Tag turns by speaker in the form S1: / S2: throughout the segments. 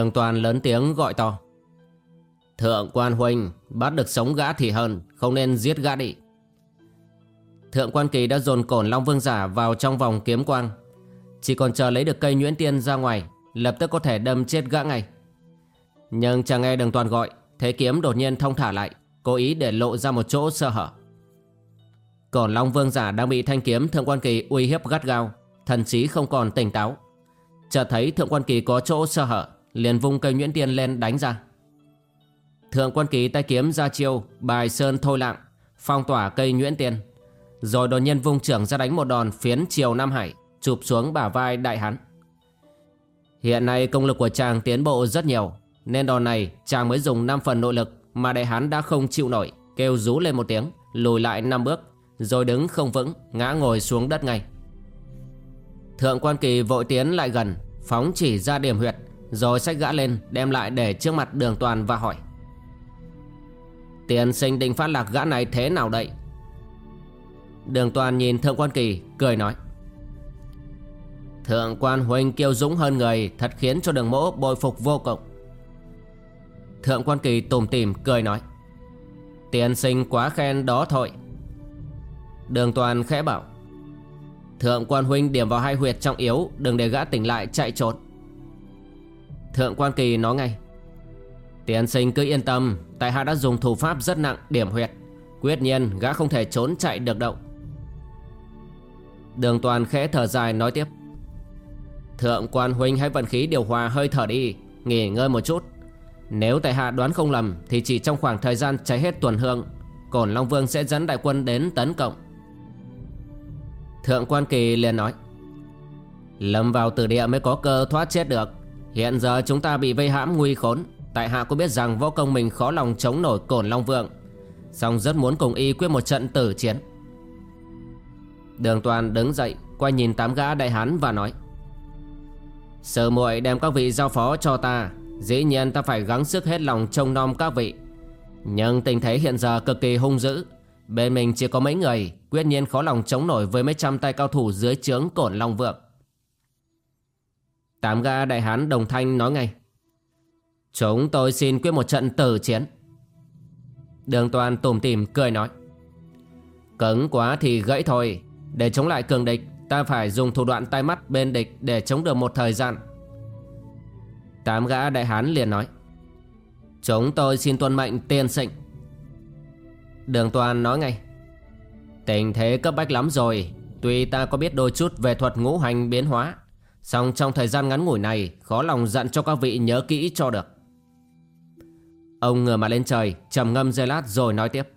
S1: Đường toàn lớn tiếng gọi to. Thượng quan huynh, Bắt được sống gã thì hơn, Không nên giết gã đi. Thượng quan kỳ đã dồn cổn Long Vương giả Vào trong vòng kiếm quang. Chỉ còn chờ lấy được cây nhuyễn tiên ra ngoài, Lập tức có thể đâm chết gã ngay. Nhưng chẳng nghe đường toàn gọi Thế kiếm đột nhiên thông thả lại, Cố ý để lộ ra một chỗ sơ hở. Cổn Long Vương giả đang bị thanh kiếm Thượng quan kỳ uy hiếp gắt gao, Thần trí không còn tỉnh táo. Chợt thấy thượng quan kỳ có chỗ sơ hở liền vung cây nhuyễn tiên lên đánh ra. Thượng quân kỳ tay kiếm ra chiêu, bài sơn thôi lạng, phong tỏa cây nhuyễn tiên. Rồi đột nhiên vung trưởng ra đánh một đòn phiến triều nam hải, chụp xuống bả vai đại hán. Hiện nay công lực của chàng tiến bộ rất nhiều, nên đòn này chàng mới dùng 5 phần nội lực mà đại hán đã không chịu nổi, kêu rú lên một tiếng, lùi lại năm bước, rồi đứng không vững, ngã ngồi xuống đất ngay. Thượng quan kỳ vội tiến lại gần, phóng chỉ ra điểm huyệt rồi xách gã lên, đem lại để trước mặt đường toàn và hỏi. Tiền sinh định phát lạc gã này thế nào đây? Đường toàn nhìn thượng quan kỳ, cười nói. Thượng quan huynh kiêu dũng hơn người, Thật khiến cho đường mỗ bồi phục vô cùng. Thượng quan kỳ tùm tìm, cười nói. Tiền sinh quá khen đó thôi. Đường toàn khẽ bảo. Thượng quan huynh điểm vào hai huyệt trọng yếu, Đừng để gã tỉnh lại chạy trốn. Thượng quan kỳ nói ngay. Tiền sinh cứ yên tâm, Tại hạ đã dùng thủ pháp rất nặng, điểm huyệt. Quyết nhiên, gã không thể trốn chạy được đâu. Đường toàn khẽ thở dài nói tiếp. Thượng quan huynh hãy vận khí điều hòa hơi thở đi, Nghỉ ngơi một chút. Nếu tại hạ đoán không lầm, Thì chỉ trong khoảng thời gian cháy hết tuần hương, Cổn Long Vương sẽ dẫn đại quân đến tấn công Thượng quan kỳ liền nói. Lâm vào tử địa mới có cơ thoát chết được. Hiện giờ chúng ta bị vây hãm nguy khốn. Tại hạ có biết rằng võ công mình khó lòng chống nổi cổn long vượng song rất muốn cùng y quyết một trận tử chiến. Đường toàn đứng dậy, Quay nhìn tám gã đại hán và nói Sở muội đem các vị giao phó cho ta. Dĩ nhiên ta phải gắng sức hết lòng trông nom các vị. Nhưng tình thế hiện giờ cực kỳ hung dữ. Bên mình chỉ có mấy người, Quyết nhiên khó lòng chống nổi với mấy trăm tay cao thủ dưới trướng cổn long vượng Tám gã đại hán đồng thanh nói ngay. Chúng tôi xin quyết một trận tử chiến. Đường toàn tủm tìm cười nói. Cứng quá thì gãy thôi. Để chống lại cường địch, Ta phải dùng thủ đoạn tai mắt bên địch Để chống được một thời gian. Tám gã đại hán liền nói. Chúng tôi xin tuân mệnh tiên sinh. Đường toàn nói ngay. Tình thế cấp bách lắm rồi. Tuy ta có biết đôi chút về thuật ngũ hành biến hóa Xong trong thời gian ngắn ngủi này, Khó lòng dặn cho các vị nhớ kỹ cho được. Ông ngửa mặt lên trời, trầm ngâm giây lát rồi nói tiếp.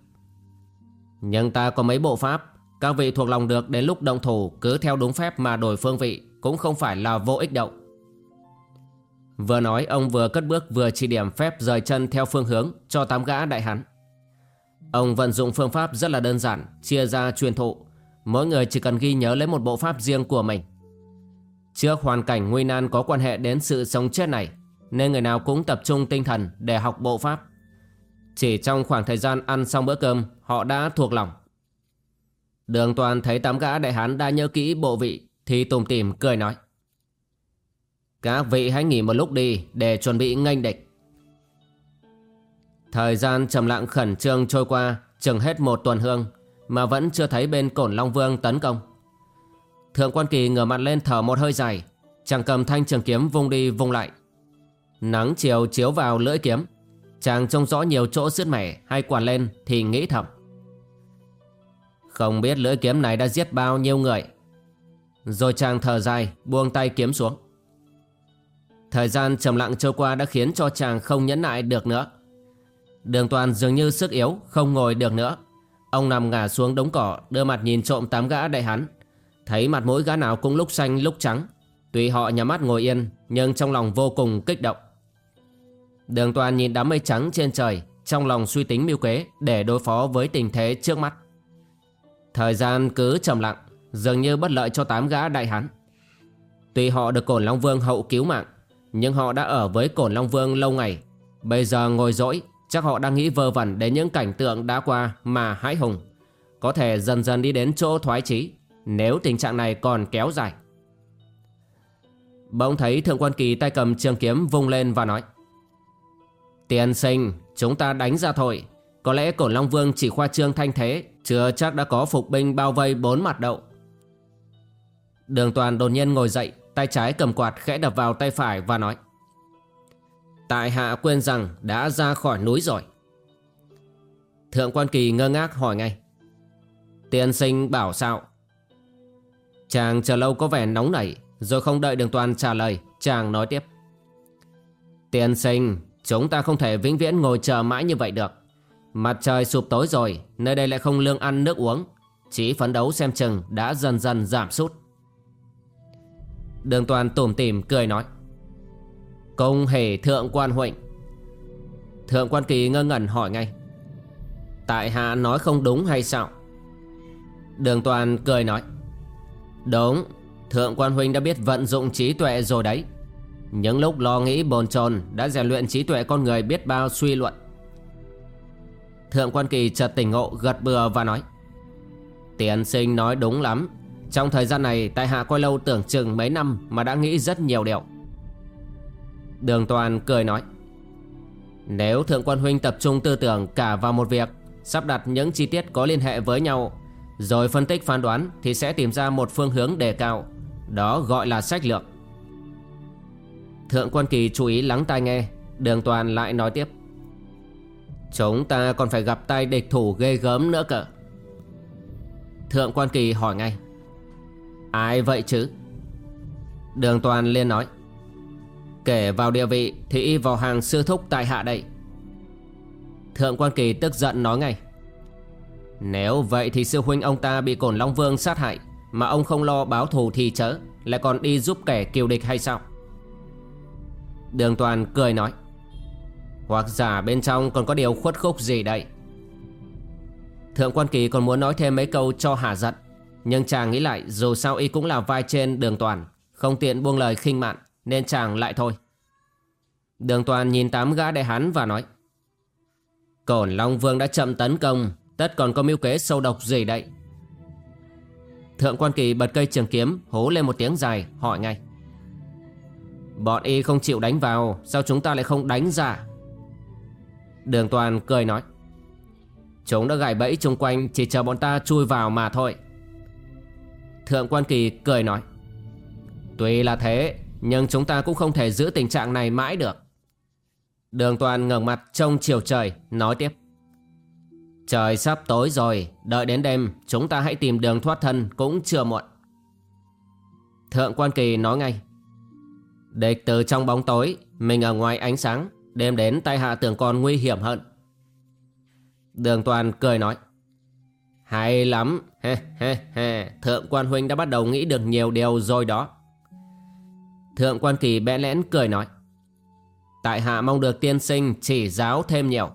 S1: Nhưng ta có mấy bộ pháp, Các vị thuộc lòng được đến lúc động thủ, Cứ theo đúng phép mà đổi phương vị, Cũng không phải là vô ích động Vừa nói, ông vừa cất bước Vừa chỉ điểm phép rời chân theo phương hướng Cho tám gã đại hán. Ông vận dụng phương pháp rất là đơn giản, Chia ra truyền thụ. Mỗi người chỉ cần ghi nhớ lấy một bộ pháp riêng của mình. Trước hoàn cảnh nguy nan có quan hệ đến sự sống chết này, Nên người nào cũng tập trung tinh thần để học bộ pháp. Chỉ trong khoảng thời gian ăn xong bữa cơm, Họ đã thuộc lòng. Đường toàn thấy tám gã đại hán đã nhớ kỹ bộ vị Thì tùm tìm cười nói. Các vị hãy nghỉ một lúc đi Để chuẩn bị nghênh địch. Thời gian trầm lặng khẩn trương trôi qua, Chừng hết một tuần hương, Mà vẫn chưa thấy bên cổn Long Vương tấn công. Thượng quan kỳ ngửa mặt lên thở một hơi dài. Chàng cầm thanh trường kiếm vung đi, vung lại. Nắng chiều chiếu vào lưỡi kiếm. Chàng trông rõ nhiều chỗ sứt mẻ, hay quản lên thì nghĩ thầm. Không biết lưỡi kiếm này đã giết bao nhiêu người. Rồi chàng thở dài, buông tay kiếm xuống. Thời gian trầm lặng trôi qua đã khiến cho chàng không nhẫn nại được nữa. Đường toàn dường như sức yếu, Không ngồi được nữa. Ông nằm ngả xuống đống cỏ, Đưa mặt nhìn trộm tám gã đại hắn Thấy mặt mỗi gã nào cũng lúc xanh, lúc trắng. Tuy họ nhắm mắt ngồi yên, Nhưng trong lòng vô cùng kích động. Đường toàn nhìn đám mây trắng trên trời, Trong lòng suy tính mưu kế Để đối phó với tình thế trước mắt. Thời gian cứ trầm lặng, Dường như bất lợi cho tám gã đại hán. Tuy họ được Cổn Long Vương hậu cứu mạng, Nhưng họ đã ở với Cổn Long Vương lâu ngày. Bây giờ ngồi dỗi, Chắc họ đang nghĩ vơ vẩn đến những cảnh tượng đã qua mà hãi hùng. Có thể dần dần đi đến chỗ thoái chí. Nếu tình trạng này còn kéo dài. Bỗng thấy Thượng Quan Kỳ tay cầm trường kiếm vung lên và nói Tiền sinh, chúng ta đánh ra thôi. Có lẽ Cổn Long Vương chỉ khoa trương thanh thế Chưa chắc đã có phục binh bao vây bốn mặt đậu Đường toàn đột nhiên ngồi dậy Tay trái cầm quạt khẽ đập vào tay phải và nói Tại hạ quên rằng đã ra khỏi núi rồi. Thượng quan kỳ ngơ ngác hỏi ngay Tiền sinh bảo sao? Chàng chờ lâu có vẻ nóng nảy, Rồi không đợi đường toàn trả lời, Chàng nói tiếp. Tiên sinh, Chúng ta không thể vĩnh viễn ngồi chờ mãi như vậy được. Mặt trời sụp tối rồi, Nơi đây lại không lương ăn nước uống. Chỉ phấn đấu xem chừng đã dần dần giảm sút. Đường toàn tủm tỉm cười nói. Công hề thượng quan huệnh. Thượng quan kỳ ngơ ngẩn hỏi ngay. Tại hạ nói không đúng hay sao? Đường toàn cười nói. Đúng, Thượng quan huynh đã biết vận dụng trí tuệ rồi đấy. Những lúc lo nghĩ bồn chồn Đã rèn luyện trí tuệ con người biết bao suy luận. Thượng quan kỳ chợt tỉnh ngộ, gật bừa và nói Tiền sinh nói đúng lắm. Trong thời gian này, tại hạ coi lâu tưởng chừng mấy năm Mà đã nghĩ rất nhiều điều. Đường toàn cười nói, Nếu Thượng quan Huynh tập trung tư tưởng cả vào một việc, Sắp đặt những chi tiết có liên hệ với nhau rồi phân tích phán đoán Thì sẽ tìm ra một phương hướng đề cao. Đó gọi là sách lược. Thượng quan kỳ chú ý lắng tai nghe, Đường toàn lại nói tiếp. Chúng ta còn phải gặp tay địch thủ ghê gớm nữa cơ. Thượng quan kỳ hỏi ngay. Ai vậy chứ? Đường toàn liên nói. Kể vào địa vị thì y vào hàng sư thúc tại hạ đây. Thượng quan kỳ tức giận nói ngay. Nếu vậy thì sư huynh ông ta bị cổn Long Vương sát hại, Mà ông không lo báo thù thì chớ, Lại còn đi giúp kẻ kiều địch hay sao? Đường toàn cười nói, Hoặc giả bên trong còn có điều khuất khúc gì đây? Thượng quan kỳ còn muốn nói thêm mấy câu cho hả giận, Nhưng chàng nghĩ lại dù sao y cũng là vai trên đường toàn, Không tiện buông lời khinh mạn, nên chàng lại thôi. Đường toàn nhìn tám gã đại hán và nói, Cổn Long Vương đã chậm tấn công Tất còn có mưu kế sâu độc gì đây? Thượng quan kỳ bật cây trường kiếm Hố lên một tiếng dài, hỏi ngay. Bọn y không chịu đánh vào, Sao chúng ta lại không đánh ra? Đường toàn cười nói. Chúng đã gài bẫy chung quanh, Chỉ chờ bọn ta chui vào mà thôi. Thượng quan kỳ cười nói. Tuy là thế, nhưng chúng ta cũng không thể giữ tình trạng này mãi được. Đường toàn ngẩng mặt trông chiều trời, Nói tiếp. Trời sắp tối rồi Đợi đến đêm chúng ta hãy tìm đường thoát thân Cũng chưa muộn. Thượng quan kỳ nói ngay. Địch từ trong bóng tối Mình ở ngoài ánh sáng Đêm đến tai hạ tưởng còn nguy hiểm hơn. Đường toàn cười nói. Hay lắm he, he, he. Thượng quan huynh đã bắt đầu nghĩ được nhiều điều rồi đó. Thượng quan kỳ bẽ lẽn cười nói. Tại hạ mong được tiên sinh chỉ giáo thêm nhiều.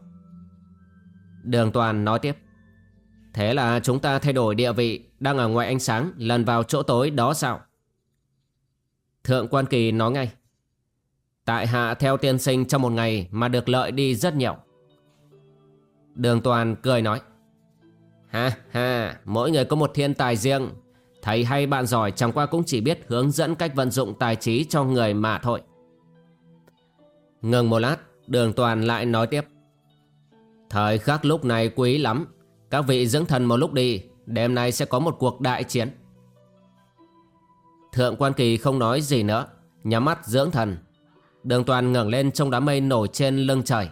S1: Đường toàn nói tiếp. Thế là chúng ta thay đổi địa vị Đang ở ngoài ánh sáng lần vào chỗ tối đó sao? Thượng quan kỳ nói ngay. Tại hạ theo tiên sinh trong một ngày Mà được lợi đi rất nhiều. Đường toàn cười nói. Ha ha Mỗi người có một thiên tài riêng. Thầy hay bạn giỏi chẳng qua cũng chỉ biết hướng dẫn cách vận dụng tài trí cho người mà thôi. Ngừng một lát, đường toàn lại nói tiếp. Thời khắc lúc này quý lắm. Các vị dưỡng thần một lúc đi, đêm nay sẽ có một cuộc đại chiến. Thượng quan kỳ không nói gì nữa, nhắm mắt dưỡng thần. Đường toàn ngẩng lên trong đám mây nổi trên lưng trời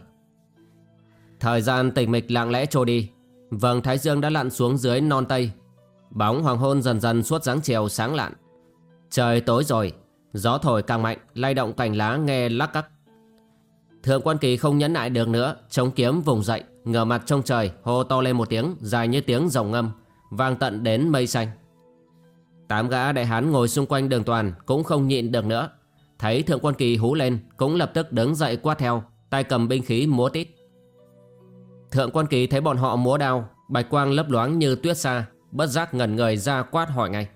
S1: Thời gian tịch mịch lặng lẽ trôi đi Vầng thái dương đã lặn xuống dưới non tây Bóng hoàng hôn dần dần suốt dáng chiều sáng lạn Trời tối rồi Gió thổi càng mạnh lay động cành lá nghe lắc cắc Thượng quan kỳ không nhẫn nại được nữa, Chống kiếm vùng dậy, Ngửa mặt trong trời, hô to lên một tiếng, Dài như tiếng rồng ngâm, Vang tận đến mây xanh. Tám gã đại hán ngồi xung quanh đường toàn Cũng không nhịn được nữa. Thấy thượng quan kỳ hú lên, Cũng lập tức đứng dậy quát theo, Tay cầm binh khí múa tít. Thượng quan kỳ thấy bọn họ múa đao, Bạch quang lấp loáng như tuyết xa Bất giác ngẩn người ra quát hỏi ngay.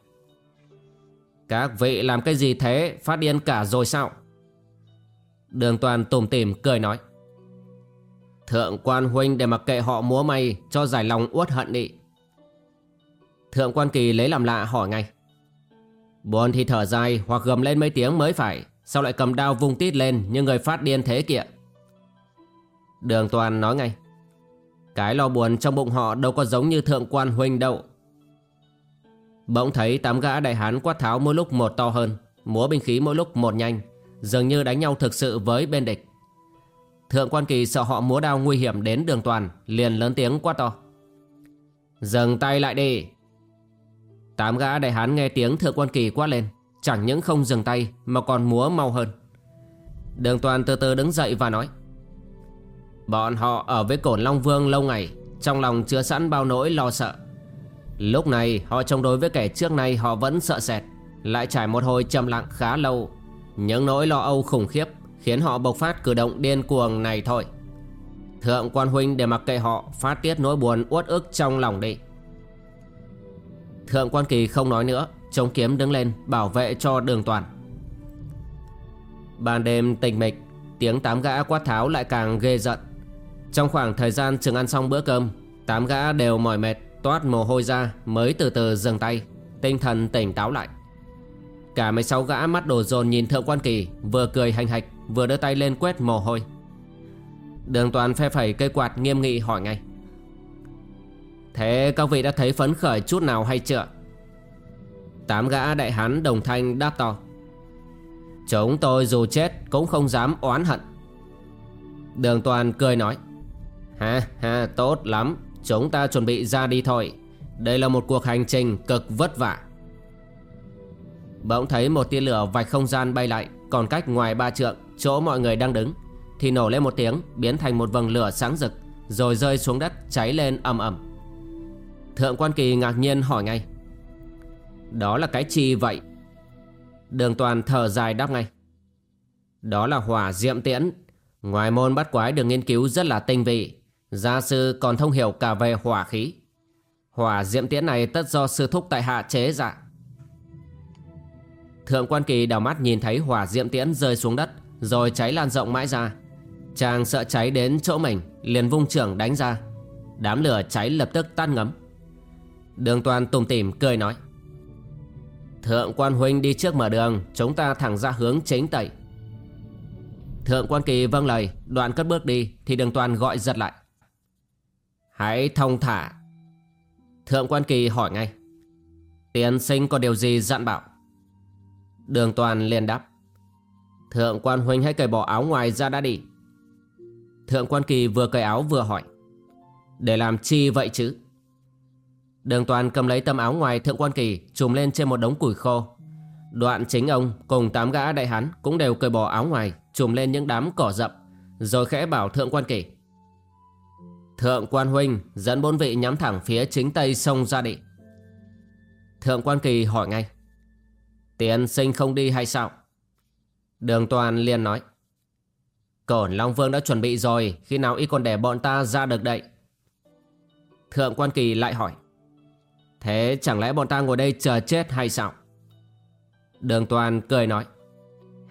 S1: Các vị làm cái gì thế? Phát điên cả rồi sao? Đường toàn tùm tìm cười nói. Thượng quan huynh để mặc kệ họ múa may, Cho giải lòng uất hận đi. Thượng quan kỳ lấy làm lạ hỏi ngay. Buồn thì thở dài hoặc gầm lên mấy tiếng mới phải, Sao lại cầm đao vung tít lên như người phát điên thế kìa? Đường toàn nói ngay. Cái lo buồn trong bụng họ đâu có giống như thượng quan huynh đâu. Bỗng thấy tám gã đại hán quát tháo mỗi lúc một to hơn, Múa binh khí mỗi lúc một nhanh. Dường như đánh nhau thực sự với bên địch. Thượng quan kỳ sợ họ múa đao nguy hiểm đến đường toàn, Liền lớn tiếng quát to. Dừng tay lại đi. Tám gã đại hán nghe tiếng thượng quan kỳ quát lên, Chẳng những không dừng tay Mà còn múa mau hơn. Đường toàn từ từ đứng dậy và nói, Bọn họ ở với cổn Long Vương lâu ngày, Trong lòng chứa sẵn bao nỗi lo sợ. Lúc này họ chống đối với kẻ trước nay họ vẫn sợ sệt, Lại trải một hồi trầm lặng khá lâu. Những nỗi lo âu khủng khiếp Khiến họ bộc phát cử động điên cuồng này thôi. Thượng quan huynh để mặc kệ họ Phát tiết nỗi buồn uất ức trong lòng đi. Thượng quan kỳ không nói nữa, Chống kiếm đứng lên bảo vệ cho đường toàn. Ban đêm tình mịch, Tiếng tám gã quát tháo lại càng ghê giận Trong khoảng thời gian chừng ăn xong bữa cơm, Tám gã đều mỏi mệt, Toát mồ hôi ra mới từ từ dừng tay, Tinh thần tỉnh táo lại. Cả mấy sáu gã mắt đổ dồn nhìn thượng quan kỳ, Vừa cười hành hạch, Vừa đưa tay lên quét mồ hôi. Đường toàn phe phẩy cây quạt nghiêm nghị hỏi ngay. Thế các vị đã thấy phấn khởi chút nào hay chưa? Tám gã đại hán đồng thanh đáp to. Chúng tôi dù chết cũng không dám oán hận. Đường toàn cười nói. Ha ha, tốt lắm. Chúng ta chuẩn bị ra đi thôi. Đây là một cuộc hành trình cực vất vả. Bỗng thấy một tia lửa vạch không gian bay lại, Còn cách ngoài ba trượng, Chỗ mọi người đang đứng, Thì nổ lên một tiếng, Biến thành một vầng lửa sáng rực, Rồi rơi xuống đất, cháy lên ầm ầm. Thượng quan kỳ ngạc nhiên hỏi ngay, Đó là cái chi vậy? Đường toàn thở dài đáp ngay, Đó là hỏa diệm tiễn. Ngoài môn bắt quái được nghiên cứu rất là tinh vị, Gia sư còn thông hiểu cả về hỏa khí. Hỏa diệm tiễn này tất do sư thúc tại hạ chế dạ Thượng quan kỳ đào mắt nhìn thấy hỏa diệm tiễn rơi xuống đất, Rồi cháy lan rộng mãi ra. Chàng sợ cháy đến chỗ mình, Liền vung trưởng đánh ra. Đám lửa cháy lập tức tan ngấm. Đường toàn tùng tìm cười nói, Thượng quan huynh đi trước mở đường, Chúng ta thẳng ra hướng chính tây. Thượng quan kỳ vâng lời, Đoạn cất bước đi, Thì đường toàn gọi giật lại, Hãy thông thả. Thượng quan kỳ hỏi ngay Tiến sinh có điều gì dặn bảo? Đường toàn liền đáp. Thượng quan huynh hãy cởi bỏ áo ngoài ra đã đi. Thượng quan kỳ vừa cởi áo vừa hỏi. Để làm chi vậy chứ? Đường toàn cầm lấy tấm áo ngoài thượng quan kỳ, Trùm lên trên một đống củi khô. Đoạn chính ông cùng tám gã đại hán Cũng đều cởi bỏ áo ngoài, Trùm lên những đám cỏ rậm, Rồi khẽ bảo thượng quan kỳ. Thượng quan huynh, dẫn bốn vị nhắm thẳng phía chính tây sông ra đi. Thượng quan kỳ hỏi ngay. Tiền sinh không đi hay sao? Đường toàn liền nói. Cổn Long Vương đã chuẩn bị rồi, Khi nào y còn để bọn ta ra được đậy Thượng quan kỳ lại hỏi. Thế chẳng lẽ bọn ta ngồi đây chờ chết hay sao? Đường toàn cười nói.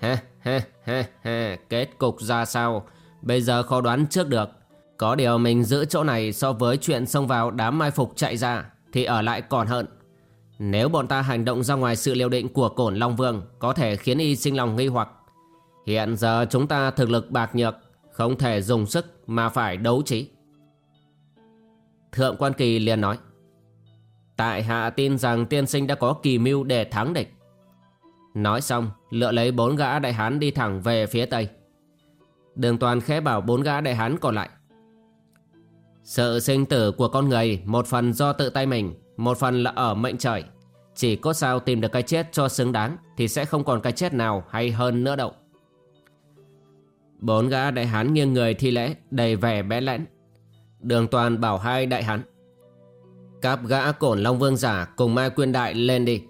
S1: Ha ha ha ha Kết cục ra sao? Bây giờ khó đoán trước được. Có điều mình giữ chỗ này so với chuyện xông vào đám mai phục chạy ra, Thì ở lại còn hơn. Nếu bọn ta hành động ra ngoài sự liều định của cổn Long Vương, Có thể khiến y sinh lòng nghi hoặc. Hiện giờ chúng ta thực lực bạc nhược, Không thể dùng sức mà phải đấu trí. Thượng quan kỳ liền nói, Tại hạ tin rằng tiên sinh đã có kỳ mưu để thắng địch. Nói xong, lựa lấy bốn gã đại hán đi thẳng về phía tây. Đường toàn khẽ bảo bốn gã đại hán còn lại, Sự sinh tử của con người Một phần do tự tay mình một phần là ở mệnh trời. Chỉ có sao tìm được cái chết cho xứng đáng Thì sẽ không còn cái chết nào hay hơn nữa đâu. Bốn gã đại hán nghiêng người thi lễ, Đầy vẻ bẽ lẽn. Đường toàn bảo hai đại hán Cáp gã cổn long vương giả Cùng mai quyên đại lên đi.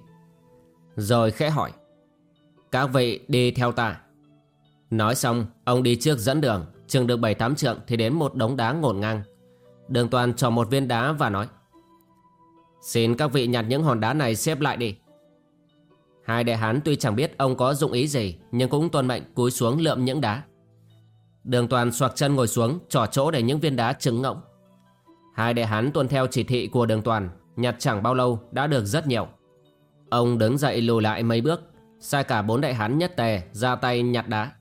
S1: Rồi khẽ hỏi, Các vị đi theo ta. Nói xong, ông đi trước dẫn đường, Chừng được 7-8 trượng thì đến một đống đá ngổn ngang. Đường toàn cho một viên đá và nói Xin các vị nhặt những hòn đá này xếp lại đi. Hai đại hán tuy chẳng biết ông có dụng ý gì, Nhưng cũng tuân mệnh cúi xuống lượm những đá. Đường toàn xoạc chân ngồi xuống, Trỏ chỗ để những viên đá trứng ngỗng. Hai đại hán tuân theo chỉ thị của đường toàn, Nhặt chẳng bao lâu đã được rất nhiều. Ông đứng dậy lùi lại mấy bước, Sai cả bốn đại hán nhất tề ra tay nhặt đá.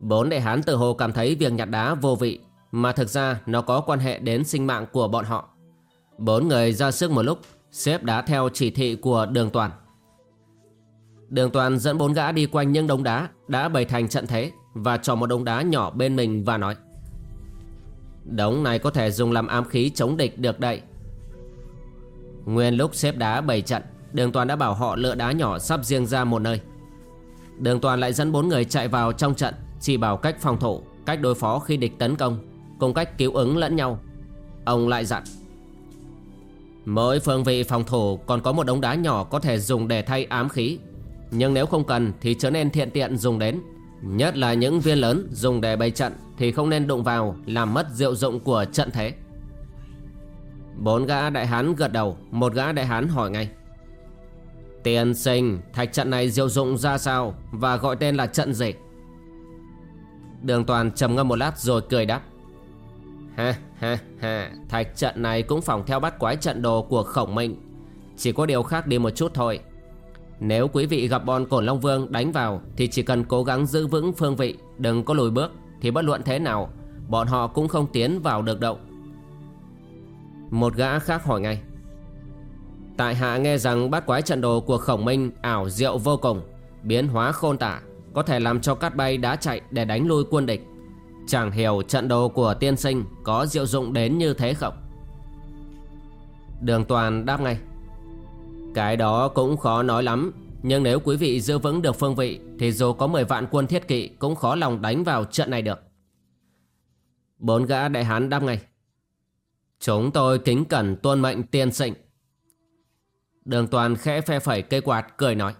S1: Bốn đại hán tự hồ cảm thấy việc nhặt đá vô vị, Mà thực ra nó có quan hệ đến sinh mạng của bọn họ. Bốn người ra sức một lúc Xếp đá theo chỉ thị của đường toàn. Đường toàn dẫn bốn gã đi quanh những đống đá Đã bày thành trận thế Và cho một đống đá nhỏ bên mình và nói, Đống này có thể dùng làm ám khí chống địch được đây Nguyên lúc xếp đá bày trận, Đường toàn đã bảo họ lựa đá nhỏ sắp riêng ra một nơi. Đường toàn lại dẫn bốn người chạy vào trong trận, chỉ bảo cách phòng thủ, Cách đối phó khi địch tấn công, Cùng cách cứu ứng lẫn nhau. Ông lại dặn Mỗi phương vị phòng thủ còn có một đống đá nhỏ có thể dùng để thay ám khí. Nhưng nếu không cần thì chớ nên thiện tiện dùng đến. Nhất là những viên lớn dùng để bày trận Thì không nên đụng vào, làm mất diệu dụng của trận thế. Bốn gã đại hán gật đầu, Một gã đại hán hỏi ngay. Tiền sinh, Thạch trận này diệu dụng ra sao Và gọi tên là trận gì? Đường toàn trầm ngâm một lát rồi cười đáp. Ha ha ha. Thạch trận này cũng phòng theo bắt quái trận đồ của khổng minh. Chỉ có điều khác đi một chút thôi. Nếu quý vị gặp bọn cổn Long Vương đánh vào, Thì chỉ cần cố gắng giữ vững phương vị, Đừng có lùi bước, Thì bất luận thế nào, Bọn họ cũng không tiến vào được động Một gã khác hỏi ngay. Tại hạ nghe rằng bát quái trận đồ của khổng minh ảo diệu vô cùng, Biến hóa khôn tả, có thể làm cho cát bay đá chạy để đánh lui quân địch. Chẳng hiểu trận đồ của tiên sinh Có diệu dụng đến như thế không? Đường toàn đáp ngay. Cái đó cũng khó nói lắm, Nhưng nếu quý vị giữ vững được phương vị Thì dù có 10 vạn quân thiết kỵ Cũng khó lòng đánh vào trận này được. Bốn gã đại hán đáp ngay. Chúng tôi kính cẩn tuân mệnh tiên sinh. Đường toàn khẽ phe phẩy cây quạt cười nói.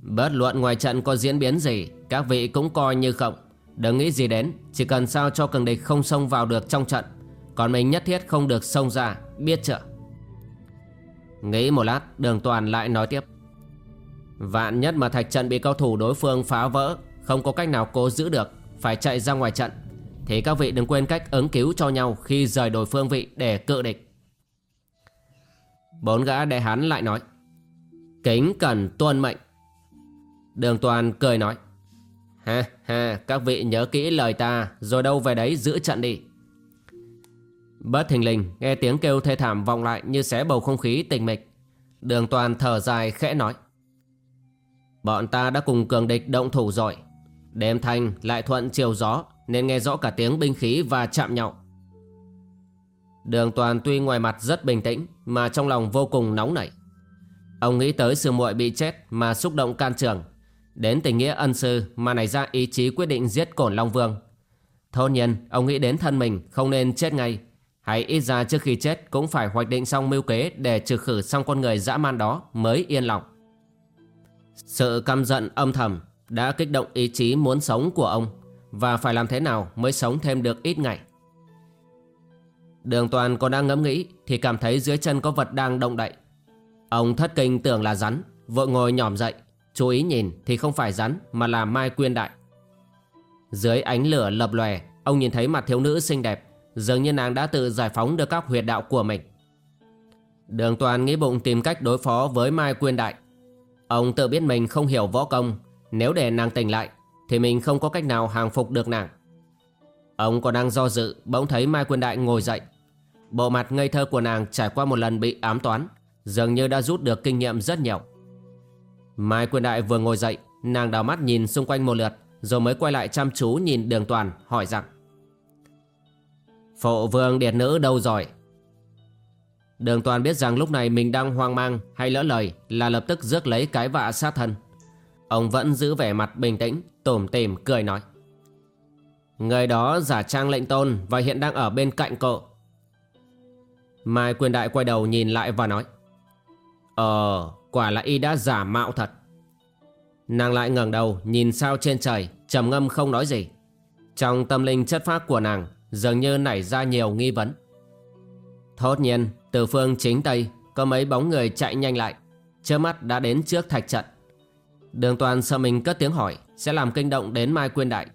S1: Bất luận ngoài trận có diễn biến gì, Các vị cũng coi như không. Đừng nghĩ gì đến, Chỉ cần sao cho cường địch không xông vào được trong trận. Còn mình nhất thiết không được xông ra, Biết chưa? Nghĩ một lát, đường toàn lại nói tiếp. Vạn nhất mà thạch trận bị cao thủ đối phương phá vỡ, Không có cách nào cố giữ được, Phải chạy ra ngoài trận. Thì các vị đừng quên cách ứng cứu cho nhau Khi rời đổi phương vị để cự địch. Bốn gã đại hán lại nói. Kính cần tuân mệnh. Đường toàn cười nói. Ha ha, các vị nhớ kỹ lời ta, Rồi đâu về đấy giữ trận đi. Bất thình lình, Nghe tiếng kêu thê thảm vọng lại Như xé bầu không khí tình mịch. Đường toàn thở dài khẽ nói. Bọn ta đã cùng cường địch động thủ rồi. Đêm thanh lại thuận chiều gió, Nên nghe rõ cả tiếng binh khí và chạm nhau. Đường toàn tuy ngoài mặt rất bình tĩnh, Mà trong lòng vô cùng nóng nảy. Ông nghĩ tới sư muội bị chết Mà xúc động can trường. Đến tình nghĩa ân sư mà nảy ra ý chí quyết định giết cổn Long Vương. Thôn nhiên, ông nghĩ đến thân mình không nên chết ngay. hãy ít ra trước khi chết cũng phải hoạch định xong mưu kế để trừ khử xong con người dã man đó mới yên lòng. Sự căm giận âm thầm đã kích động ý chí muốn sống của ông và phải làm thế nào mới sống thêm được ít ngày. Đường toàn còn đang ngẫm nghĩ thì cảm thấy dưới chân có vật đang động đậy. Ông thất kinh tưởng là rắn, vội ngồi nhòm dậy Chú ý nhìn thì không phải rắn mà là Mai Quyên Đại. Dưới ánh lửa lập lòe, Ông nhìn thấy mặt thiếu nữ xinh đẹp, Dường như nàng đã tự giải phóng được các huyệt đạo của mình. Đường toàn nghĩ bụng tìm cách đối phó với Mai Quyên Đại. Ông tự biết mình không hiểu võ công, Nếu để nàng tỉnh lại, Thì mình không có cách nào hàng phục được nàng. Ông còn đang do dự, Bỗng thấy Mai Quyên Đại ngồi dậy. Bộ mặt ngây thơ của nàng trải qua một lần bị ám toán, Dường như đã rút được kinh nghiệm rất nhiều. Mai Quyền Đại vừa ngồi dậy Nàng đào mắt nhìn xung quanh một lượt Rồi mới quay lại chăm chú nhìn đường toàn hỏi rằng Phụ vương điệt nữ đâu rồi Đường toàn biết rằng lúc này mình đang hoang mang hay lỡ lời là lập tức rước lấy cái vạ sát thân. Ông vẫn giữ vẻ mặt bình tĩnh, tủm tỉm cười nói. Người đó giả trang lệnh tôn và hiện đang ở bên cạnh cậu. Mai quyền đại quay đầu nhìn lại và nói. Ờ, quả là y đã giả mạo thật. Nàng lại ngẩng đầu nhìn sao trên trời, trầm ngâm không nói gì. Trong tâm linh chất phác của nàng dường như nảy ra nhiều nghi vấn. Thốt nhiên, từ phương chính tây có mấy bóng người chạy nhanh lại, trước mắt đã đến trước thạch trận. Đường toàn sợ mình cất tiếng hỏi sẽ làm kinh động đến Mai Quyên Đại.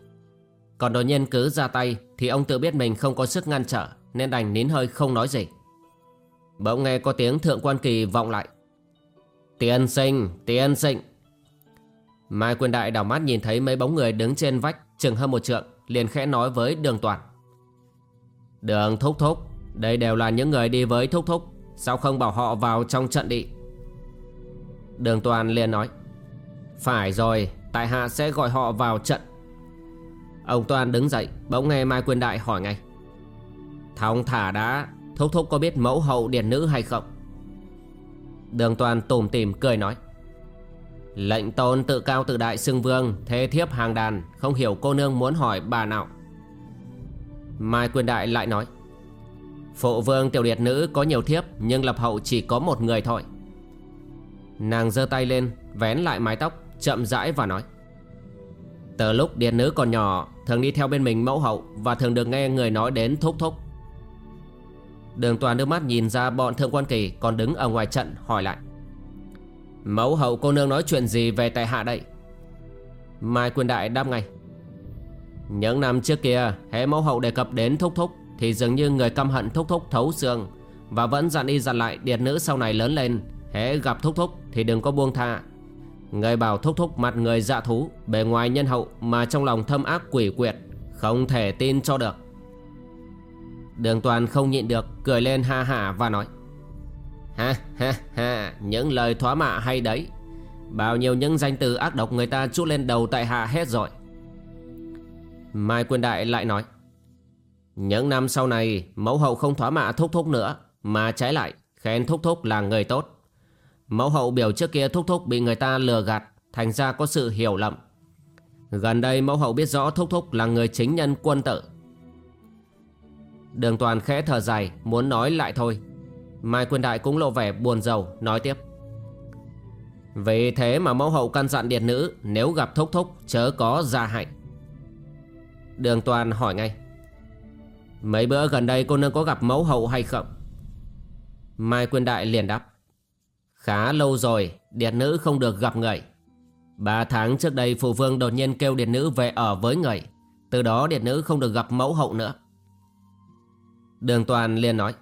S1: Còn đột nhiên cứ ra tay thì ông tự biết mình không có sức ngăn trở nên đành nín hơi không nói gì. Bỗng nghe có tiếng thượng quan kỳ vọng lại. Tiên sinh, tiên sinh. Mai quyền Đại đảo mắt nhìn thấy mấy bóng người đứng trên vách chừng hơn một trượng liền khẽ nói với đường toàn. Đường thúc thúc đây đều là những người đi với Thúc Thúc Sao không bảo họ vào trong trận đi? Đường Toàn liền nói. Phải rồi Tại hạ sẽ gọi họ vào trận. Ông Toàn đứng dậy Bỗng nghe Mai Quyền Đại hỏi ngay. Thong thả đã Thúc Thúc có biết mẫu hậu điển nữ hay không? Đường Toàn tủm tìm cười nói. Lệnh tôn tự cao tự đại xưng vương, Thế thiếp hàng đàn, Không hiểu cô nương muốn hỏi bà nào. Mai Quyền Đại lại nói. Phụ vương tiểu điệt nữ có nhiều thiếp, Nhưng lập hậu chỉ có một người thôi. Nàng giơ tay lên, Vén lại mái tóc, Chậm rãi và nói. Từ lúc điệt nữ còn nhỏ, Thường đi theo bên mình mẫu hậu Và thường được nghe người nói đến thúc thúc. Đường toàn nước mắt nhìn ra bọn thượng quan kỳ, Còn đứng ở ngoài trận hỏi lại. Mẫu hậu cô nương nói chuyện gì về tại hạ đây? Mai quyền đại đáp ngay. Những năm trước kia, Hễ mẫu hậu đề cập đến thúc thúc, thì dường như người căm hận thúc thúc thấu xương, Và vẫn dặn đi dặn lại điệt nữ sau này lớn lên, Hễ gặp thúc thúc thì đừng có buông tha. Người bảo thúc thúc mặt người dạ thú, Bề ngoài nhân hậu mà trong lòng thâm ác quỷ quyệt, Không thể tin cho được. Đường toàn không nhịn được, Cười lên ha hả và nói, Ha ha ha, Những lời thoá mạ hay đấy. Bao nhiêu những danh từ ác độc người ta chút lên đầu tại hạ hết rồi. Mai Quyền Đại lại nói, những năm sau này, mẫu hậu không thoá mạ thúc thúc nữa, Mà trái lại, khen thúc thúc là người tốt. Mẫu hậu biểu trước kia thúc thúc bị người ta lừa gạt, Thành ra có sự hiểu lầm. Gần đây mẫu hậu biết rõ thúc thúc là người chính nhân quân tử. Đường toàn khẽ thở dài muốn nói lại thôi Mai Quyền Đại cũng lộ vẻ buồn rầu nói tiếp Vì thế mà mẫu hậu căn dặn điện nữ Nếu gặp thúc thúc chớ có gia hạnh Đường toàn hỏi ngay Mấy bữa gần đây cô nương có gặp mẫu hậu hay không? Mai Quyên Đại liền đáp. Khá lâu rồi, điệt nữ không được gặp người. Ba tháng trước đây phụ vương đột nhiên kêu điệt nữ về ở với người. Từ đó điệt nữ không được gặp mẫu hậu nữa. Đường Toàn liền nói.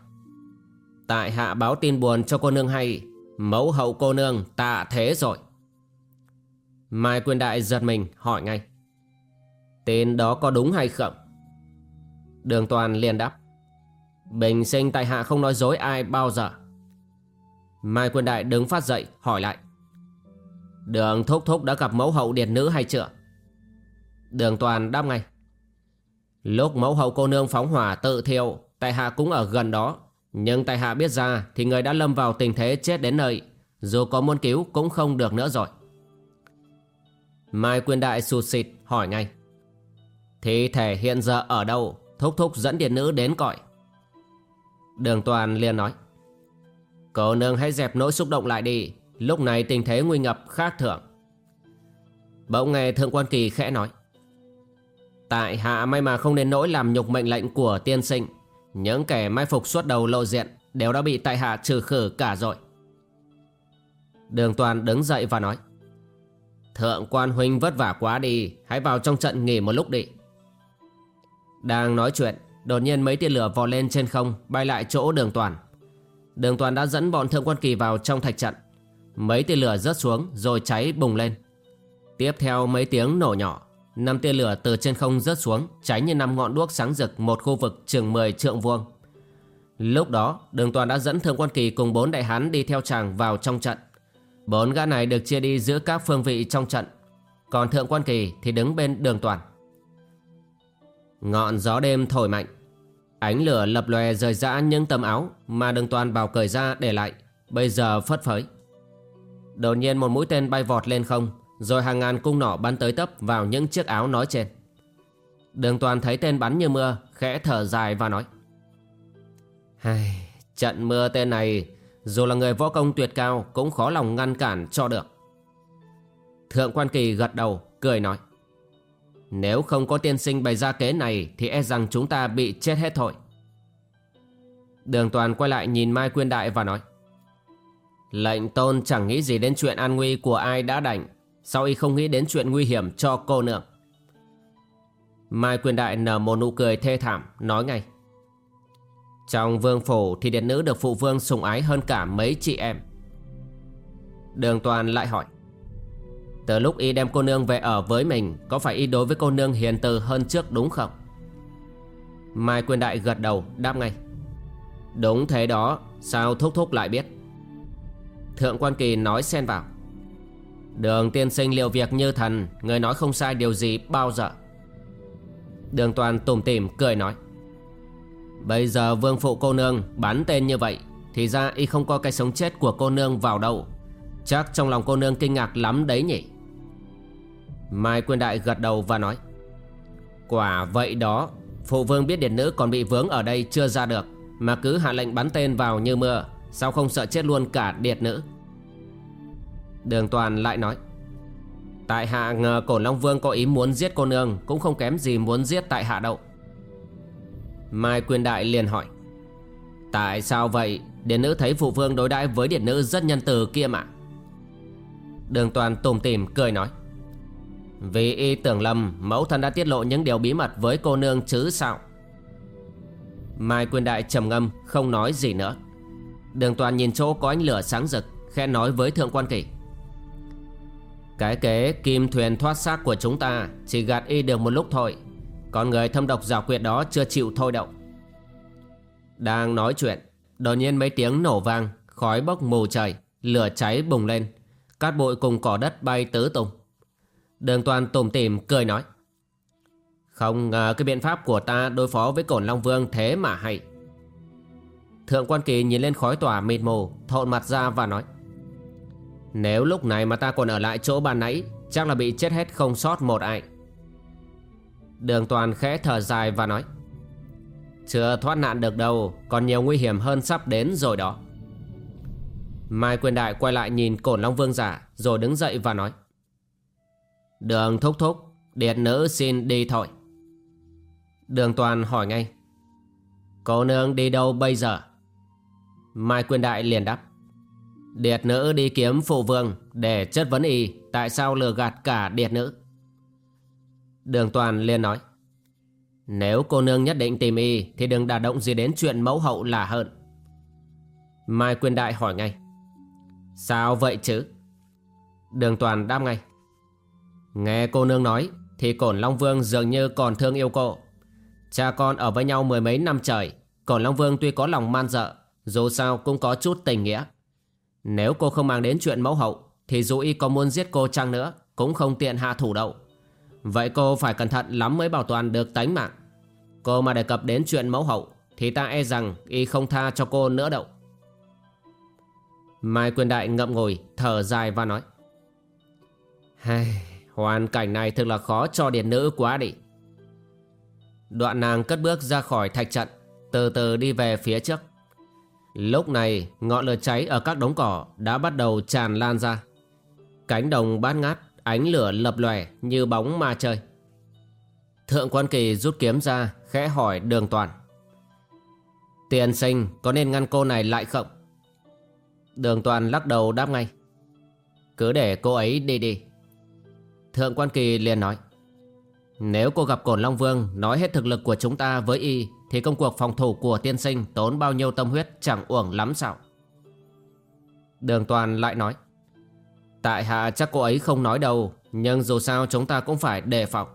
S1: Tại hạ báo tin buồn cho cô nương hay, mẫu hậu cô nương tạ thế rồi. Mai quyền Đại giật mình hỏi ngay. Tin đó có đúng hay không? Đường toàn liền đáp Bình sinh tại hạ không nói dối ai bao giờ Mai quyền đại đứng phát dậy hỏi lại Đường thúc thúc đã gặp mẫu hậu điệt nữ hay chưa Đường toàn đáp ngay Lúc mẫu hậu cô nương phóng hỏa tự thiêu Tại hạ cũng ở gần đó. Nhưng tại hạ biết ra Thì người đã lâm vào tình thế chết đến nơi. Dù có muốn cứu cũng không được nữa rồi. Mai quyền đại sụt xịt hỏi ngay. Thì thể hiện giờ ở đâu? Thúc thúc dẫn điện nữ đến cõi Đường toàn liền nói. Cô nương hãy dẹp nỗi xúc động lại đi. Lúc này tình thế nguy ngập khác thường. Bỗng nghe thượng quan kỳ khẽ nói. Tại hạ may mà không đến nỗi làm nhục mệnh lệnh của tiên sinh. Những kẻ mai phục suốt đầu lộ diện Đều đã bị tại hạ trừ khử cả rồi. Đường toàn đứng dậy và nói, Thượng quan huynh vất vả quá đi, Hãy vào trong trận nghỉ một lúc đi. Đang nói chuyện, Đột nhiên mấy tia lửa vò lên trên không, Bay lại chỗ đường toàn. Đường toàn đã dẫn bọn thượng quan kỳ vào trong thạch trận. Mấy tia lửa rớt xuống, Rồi cháy bùng lên. Tiếp theo mấy tiếng nổ nhỏ năm tia lửa từ trên không rớt xuống, Cháy như năm ngọn đuốc sáng rực Một khu vực chừng 10 trượng vuông. Lúc đó, đường toàn đã dẫn thượng quan kỳ Cùng bốn đại hán đi theo chàng vào trong trận. Bốn gã này được chia đi giữa các phương vị trong trận, Còn Thượng Quan Kỳ thì đứng bên đường toàn. Ngọn gió đêm thổi mạnh, Ánh lửa lập lòe rời rã những tấm áo Mà đường toàn bảo cởi ra để lại, Bây giờ phất phới. Đột nhiên một mũi tên bay vọt lên không rồi hàng ngàn cung nỏ bắn tới tấp vào những chiếc áo nói trên. Đường toàn thấy tên bắn như mưa Khẽ thở dài và nói. Hai, Trận mưa tên này Dù là người võ công tuyệt cao Cũng khó lòng ngăn cản cho được. Thượng quan kỳ gật đầu Cười nói. Nếu không có tiên sinh bày ra kế này Thì e rằng chúng ta bị chết hết thôi. Đường toàn quay lại nhìn Mai Quyên Đại và nói. Lệnh tôn chẳng nghĩ gì đến chuyện an nguy của ai đã đành Sao y không nghĩ đến chuyện nguy hiểm cho cô nương Mai Quyền Đại nở một nụ cười thê thảm, Nói ngay. Trong vương phủ thì điện nữ được phụ vương sủng ái hơn cả mấy chị em. Đường toàn lại hỏi, Từ lúc y đem cô nương về ở với mình, Có phải y đối với cô nương hiền từ hơn trước đúng không? Mai Quyền Đại gật đầu, đáp ngay, Đúng thế đó, Sao Thúc Thúc lại biết? Thượng quan kỳ nói xen vào Đường tiên sinh liệu việc như thần, Người nói không sai điều gì bao giờ? Đường toàn tủm tỉm cười nói. Bây giờ vương phụ cô nương bắn tên như vậy, Thì ra y không có cái sống chết của cô nương vào đâu. Chắc trong lòng cô nương kinh ngạc lắm đấy nhỉ? Mai Quyên Đại gật đầu và nói. Quả vậy đó, Phụ vương biết điện nữ còn bị vướng ở đây chưa ra được, Mà cứ hạ lệnh bắn tên vào như mưa, Sao không sợ chết luôn cả điệt nữ? Đường toàn lại nói. Tại hạ ngờ cổ Long Vương có ý muốn giết cô nương, Cũng không kém gì muốn giết tại hạ đâu. Mai Quyền Đại liền hỏi. Tại sao vậy? Điện nữ thấy phụ vương đối đãi với điện nữ rất nhân từ kia mà. Đường toàn tùm tìm, cười nói. Vì y tưởng lầm, Mẫu thân đã tiết lộ những điều bí mật với cô nương chứ sao? Mai Quyền Đại trầm ngâm, Không nói gì nữa. Đường toàn nhìn chỗ có ánh lửa sáng rực, Khẽ nói với Thượng Quan Kỳ. Cái kế kim thuyền thoát xác của chúng ta Chỉ gạt y được một lúc thôi. Còn người thâm độc giả quyệt đó chưa chịu thôi động. Đang nói chuyện, Đột nhiên mấy tiếng nổ vang, Khói bốc mù trời, Lửa cháy bùng lên. Cát bụi cùng cỏ đất bay tứ tung. Đường toàn tủm tỉm cười nói, Không ngờ cái biện pháp của ta đối phó với cổn Long Vương thế mà hay. Thượng quan kỳ nhìn lên khói tỏa mịt mù, Thộn mặt ra và nói nếu lúc này mà ta còn ở lại chỗ ban nãy, Chắc là bị chết hết không sót một ai. Đường toàn khẽ thở dài và nói, Chưa thoát nạn được đâu, Còn nhiều nguy hiểm hơn sắp đến rồi đó. Mai quyền đại quay lại nhìn cổn long vương giả, Rồi đứng dậy và nói, Đường thúc thúc, Điệt nữ xin đi thôi. Đường toàn hỏi ngay, Cô nương đi đâu bây giờ? Mai Quyền Đại liền đáp Điệt nữ đi kiếm phụ vương Để chất vấn y, Tại sao lừa gạt cả điệt nữ? Đường Toàn liền nói, Nếu cô nương nhất định tìm y, Thì đừng đả động gì đến chuyện mẫu hậu là hơn Mai Quyên Đại hỏi ngay, Sao vậy chứ? Đường Toàn đáp ngay, Nghe cô nương nói, Thì Cổn Long Vương dường như còn thương yêu cô. Cha con ở với nhau mười mấy năm trời, Cổn Long Vương tuy có lòng man dợ, dù sao cũng có chút tình nghĩa. Nếu cô không mang đến chuyện mẫu hậu Thì dù y có muốn giết cô chăng nữa Cũng không tiện hạ thủ đậu Vậy cô phải cẩn thận lắm mới bảo toàn được tánh mạng. Cô mà đề cập đến chuyện mẫu hậu Thì ta e rằng y không tha cho cô nữa đâu. Mai Quyền Đại ngậm ngùi Thở dài và nói Hai, Hoàn cảnh này thực là khó cho điện nữ quá đi. Đoạn nàng cất bước ra khỏi thạch trận Từ từ đi về phía trước. Lúc này, ngọn lửa cháy ở các đống cỏ đã bắt đầu tràn lan ra. Cánh đồng bát ngát, ánh lửa lập lòe như bóng ma chơi. Thượng quan kỳ rút kiếm ra, khẽ hỏi đường toàn. Tiền sinh, có nên ngăn cô này lại không? Đường toàn lắc đầu đáp ngay. Cứ để cô ấy đi đi. Thượng quan kỳ liền nói. Nếu cô gặp Cổn Long Vương, nói hết thực lực của chúng ta với y thì công cuộc phòng thủ của tiên sinh tốn bao nhiêu tâm huyết chẳng uổng lắm sao? Đường toàn lại nói, Tại hạ chắc cô ấy không nói đâu, Nhưng dù sao chúng ta cũng phải đề phòng.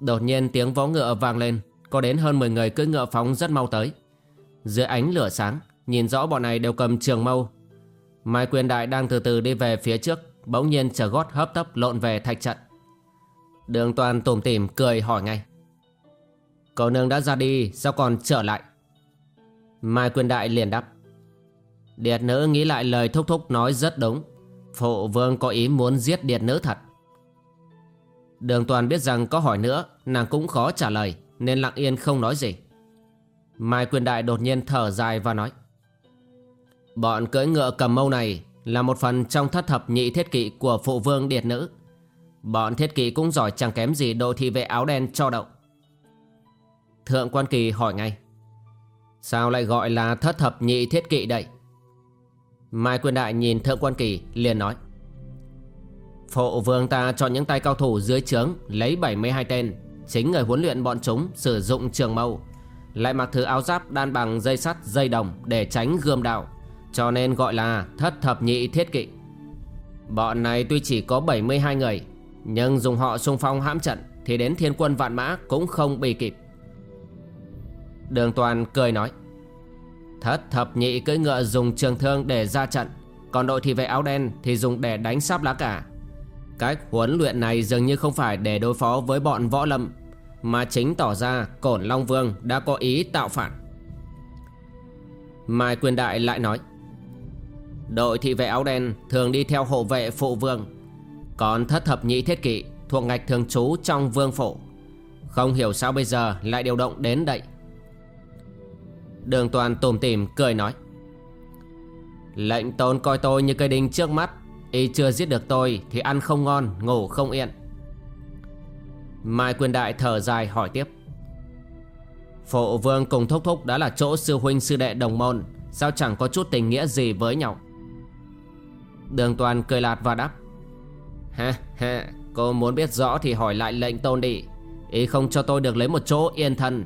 S1: Đột nhiên tiếng vó ngựa vang lên, Có đến hơn 10 người cưỡi ngựa phóng rất mau tới. Dưới ánh lửa sáng, Nhìn rõ bọn này đều cầm trường mâu. Mai Quyền Đại đang từ từ đi về phía trước, Bỗng nhiên chờ gót hấp tấp lộn về thạch trận. Đường toàn tủm tỉm cười hỏi ngay Cậu nương đã ra đi, Sao còn trở lại? Mai Quyền Đại liền đáp. Điệt nữ nghĩ lại lời thúc thúc nói rất đúng. Phụ vương có ý muốn giết điệt nữ thật. Đường toàn biết rằng có hỏi nữa, Nàng cũng khó trả lời, Nên lặng yên không nói gì. Mai Quyền Đại đột nhiên thở dài và nói. Bọn cưỡi ngựa cầm mâu này Là một phần trong thất thập nhị thiết kỵ Của phụ vương điệt nữ. Bọn thiết kỵ cũng giỏi chẳng kém gì Đội thị vệ áo đen cho đậu. Thượng quan kỳ hỏi ngay. Sao lại gọi là thất thập nhị thiết kỵ đây? Mai Quyền Đại nhìn Thượng quan kỳ liền nói. Phụ vương ta chọn những tay cao thủ dưới trướng Lấy 72 tên, Chính người huấn luyện bọn chúng sử dụng trường mâu. Lại mặc thứ áo giáp đan bằng dây sắt, dây đồng Để tránh gươm đạo, Cho nên gọi là thất thập nhị thiết kỵ. Bọn này tuy chỉ có 72 người, Nhưng dùng họ xung phong hãm trận Thì đến thiên quân vạn mã cũng không bị kịp. Đường toàn cười nói. Thất thập nhị cưỡi ngựa dùng trường thương để ra trận, Còn đội thị vệ áo đen thì dùng để đánh sáp lá cả. Cách huấn luyện này dường như không phải để đối phó với bọn võ lâm, Mà chính tỏ ra Cổn Long Vương đã có ý tạo phản. Mai Quyền Đại lại nói. Đội thị vệ áo đen thường đi theo hộ vệ phụ vương, Còn thất thập nhị thiết kỵ thuộc ngạch thường trú trong vương phủ. Không hiểu sao bây giờ lại điều động đến đây. Đường toàn tùm tìm, cười nói. Lệnh tôn coi tôi như cây đinh trước mắt, Y chưa giết được tôi Thì ăn không ngon, ngủ không yên. Mai quyền đại thở dài hỏi tiếp. Phụ vương cùng thúc thúc đã là chỗ sư huynh sư đệ đồng môn, Sao chẳng có chút tình nghĩa gì với nhau? Đường toàn cười lạt và đáp. Ha ha Cô muốn biết rõ thì hỏi lại lệnh tôn đi. Ý không cho tôi được lấy một chỗ yên thân.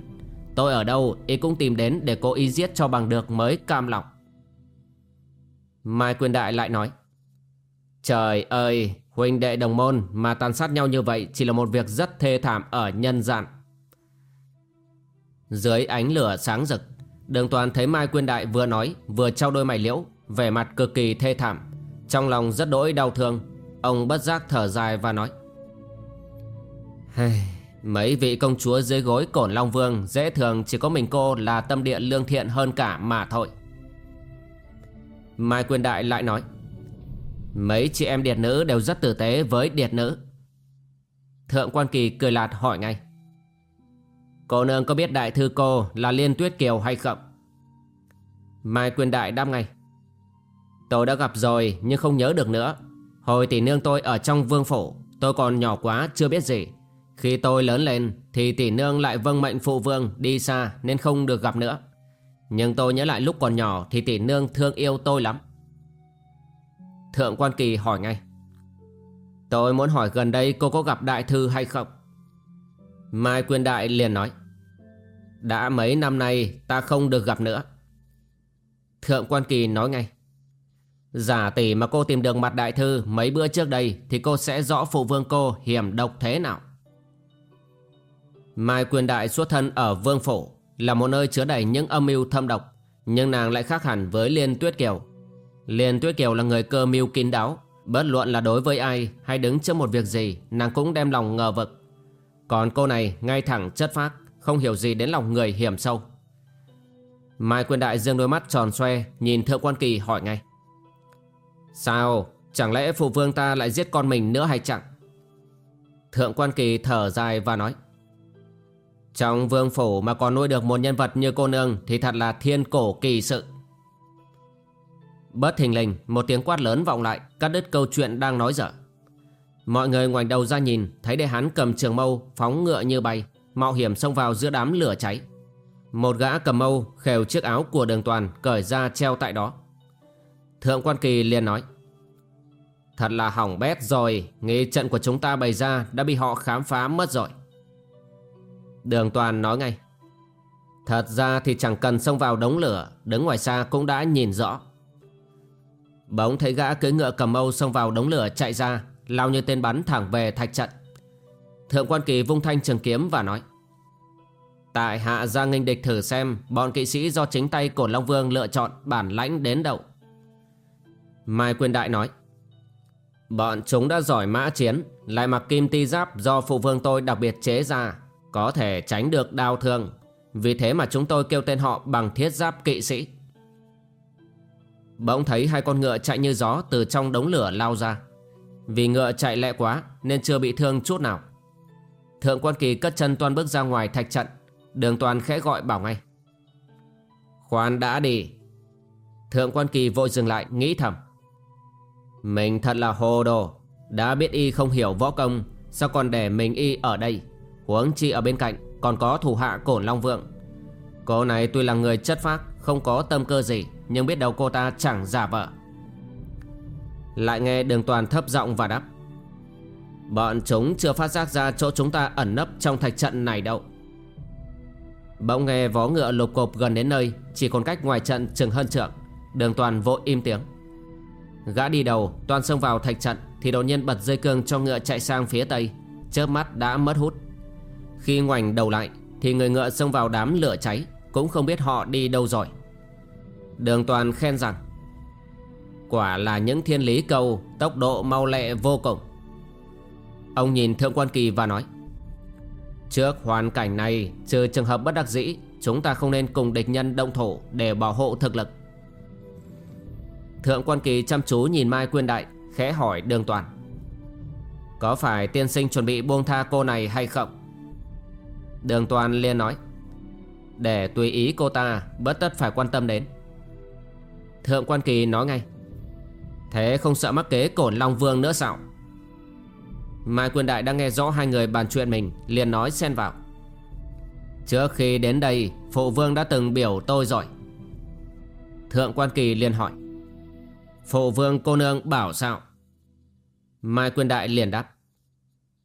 S1: Tôi ở đâu ý cũng tìm đến để cô ý giết cho bằng được mới cam lòng Mai quyền đại lại nói Trời ơi, huynh đệ đồng môn mà tàn sát nhau như vậy chỉ là một việc rất thê thảm ở nhân gian. Dưới ánh lửa sáng rực, đường toàn thấy Mai Quyên Đại vừa nói vừa trao đôi mày liễu, vẻ mặt cực kỳ thê thảm. Trong lòng rất đỗi đau thương, ông bất giác thở dài và nói. Mấy vị công chúa dưới gối cổn Long Vương dễ thường chỉ có mình cô là tâm địa lương thiện hơn cả mà thôi. Mai quyền Đại lại nói. Mấy chị em điệt nữ đều rất tử tế với điệt nữ Thượng quan kỳ cười lạt hỏi ngay, Cô nương có biết đại thư cô là Liên Tuyết Kiều hay không? Mai Quyền Đại đáp ngay, Tôi đã gặp rồi nhưng không nhớ được nữa Hồi tỷ nương tôi ở trong vương phủ, Tôi còn nhỏ quá chưa biết gì khi tôi lớn lên, Thì tỷ nương lại vâng mệnh phụ vương đi xa Nên không được gặp nữa. Nhưng tôi nhớ lại lúc còn nhỏ Thì tỷ nương thương yêu tôi lắm. Thượng quan kỳ hỏi ngay, Tôi muốn hỏi gần đây cô có gặp đại thư hay không? Mai Quyên Đại liền nói, Đã mấy năm nay ta không được gặp nữa. Thượng quan kỳ nói ngay, Giả tỷ mà cô tìm được mặt đại thư mấy bữa trước đây Thì cô sẽ rõ phụ vương cô hiểm độc thế nào. Mai Quyền Đại xuất thân ở Vương Phủ, Là một nơi chứa đầy những âm mưu thâm độc, Nhưng nàng lại khác hẳn với Liên Tuyết Kiều. Liên Tuyết Kiều là người cơ mưu kín đáo, Bất luận là đối với ai hay đứng trước một việc gì, Nàng cũng đem lòng ngờ vực. Còn cô này ngay thẳng chất phác, Không hiểu gì đến lòng người hiểm sâu. Mai Quyền Đại dương đôi mắt tròn xoe, Nhìn Thượng Quan Kỳ hỏi ngay. Sao, Chẳng lẽ phụ vương ta lại giết con mình nữa hay chẳng Thượng Quan Kỳ thở dài và nói. Trong vương phủ mà còn nuôi được một nhân vật như cô nương Thì thật là thiên cổ kỳ sự. Bất thình lình, một tiếng quát lớn vọng lại, Cắt đứt câu chuyện đang nói dở. Mọi người ngoảnh đầu ra nhìn, Thấy đệ hắn cầm trường mâu, Phóng ngựa như bay, Mạo hiểm xông vào giữa đám lửa cháy. Một gã cầm mâu khều chiếc áo của đường toàn Cởi ra treo tại đó. Thượng quan kỳ liền nói, Thật là hỏng bét rồi Nghĩ trận của chúng ta bày ra Đã bị họ khám phá mất rồi. Đường toàn nói ngay. Thật ra thì chẳng cần xông vào đống lửa, Đứng ngoài xa cũng đã nhìn rõ. Bỗng thấy gã cưỡi ngựa cầm mâu xông vào đống lửa chạy ra, Lao như tên bắn thẳng về thạch trận. Thượng quan kỳ vung thanh trường kiếm và nói, Tại hạ ra nghênh địch thử xem, Bọn kỵ sĩ do chính tay cổ Long Vương lựa chọn bản lãnh đến đậu Mai quyền Đại nói, Bọn chúng đã giỏi mã chiến, Lại mặc kim ti giáp do phụ vương tôi đặc biệt chế ra. Có thể tránh được đau thương. Vì thế mà chúng tôi kêu tên họ bằng thiết giáp kỵ sĩ. Bỗng thấy hai con ngựa chạy như gió từ trong đống lửa lao ra. Vì ngựa chạy lẹ quá nên chưa bị thương chút nào. Thượng quan kỳ cất chân toàn bước ra ngoài thạch trận. Đường toàn khẽ gọi bảo ngay. Khoan đã đi. Thượng quan kỳ vội dừng lại, nghĩ thầm. Mình thật là hồ đồ. Đã biết y không hiểu võ công, Sao còn để mình y ở đây? Huống chi ở bên cạnh Còn có thủ hạ cổn Long Vượng. Cô này tuy là người chất phác, Không có tâm cơ gì, Nhưng biết đâu cô ta chẳng giả vợ Lại nghe đường toàn thấp giọng và đáp, Bọn chúng chưa phát giác ra chỗ chúng ta ẩn nấp trong thạch trận này đâu. Bỗng nghe vó ngựa lục cộp gần đến nơi, Chỉ còn cách ngoài trận chừng hơn trượng, Đường toàn vội im tiếng. Gã đi đầu toàn xông vào thạch trận Thì đột nhiên bật dây cương cho ngựa chạy sang phía tây, Chớp mắt đã mất hút. Khi ngoảnh đầu lại, Thì người ngựa xông vào đám lửa cháy, Cũng không biết họ đi đâu rồi. Đường toàn khen rằng, Quả là những thiên lý cầu, Tốc độ mau lẹ vô cùng. Ông nhìn Thượng Quan Kỳ và nói, Trước hoàn cảnh này, Trừ trường hợp bất đắc dĩ, Chúng ta không nên cùng địch nhân động thổ Để bảo hộ thực lực. Thượng Quan Kỳ chăm chú nhìn Mai Quyên Đại, Khẽ hỏi đường toàn, Có phải tiên sinh chuẩn bị buông tha cô này hay không? Đường toàn liền nói, Để tùy ý cô ta, Bất tất phải quan tâm đến. Thượng Quan Kỳ nói ngay, Thế không sợ mắc kế cổn Long Vương nữa sao? Mai Quyền Đại đang nghe rõ hai người bàn chuyện mình, liền nói xen vào, Trước khi đến đây, Phụ Vương đã từng biểu tôi rồi. Thượng Quan Kỳ liền hỏi, Phụ Vương cô nương bảo sao? Mai Quyền Đại liền đáp,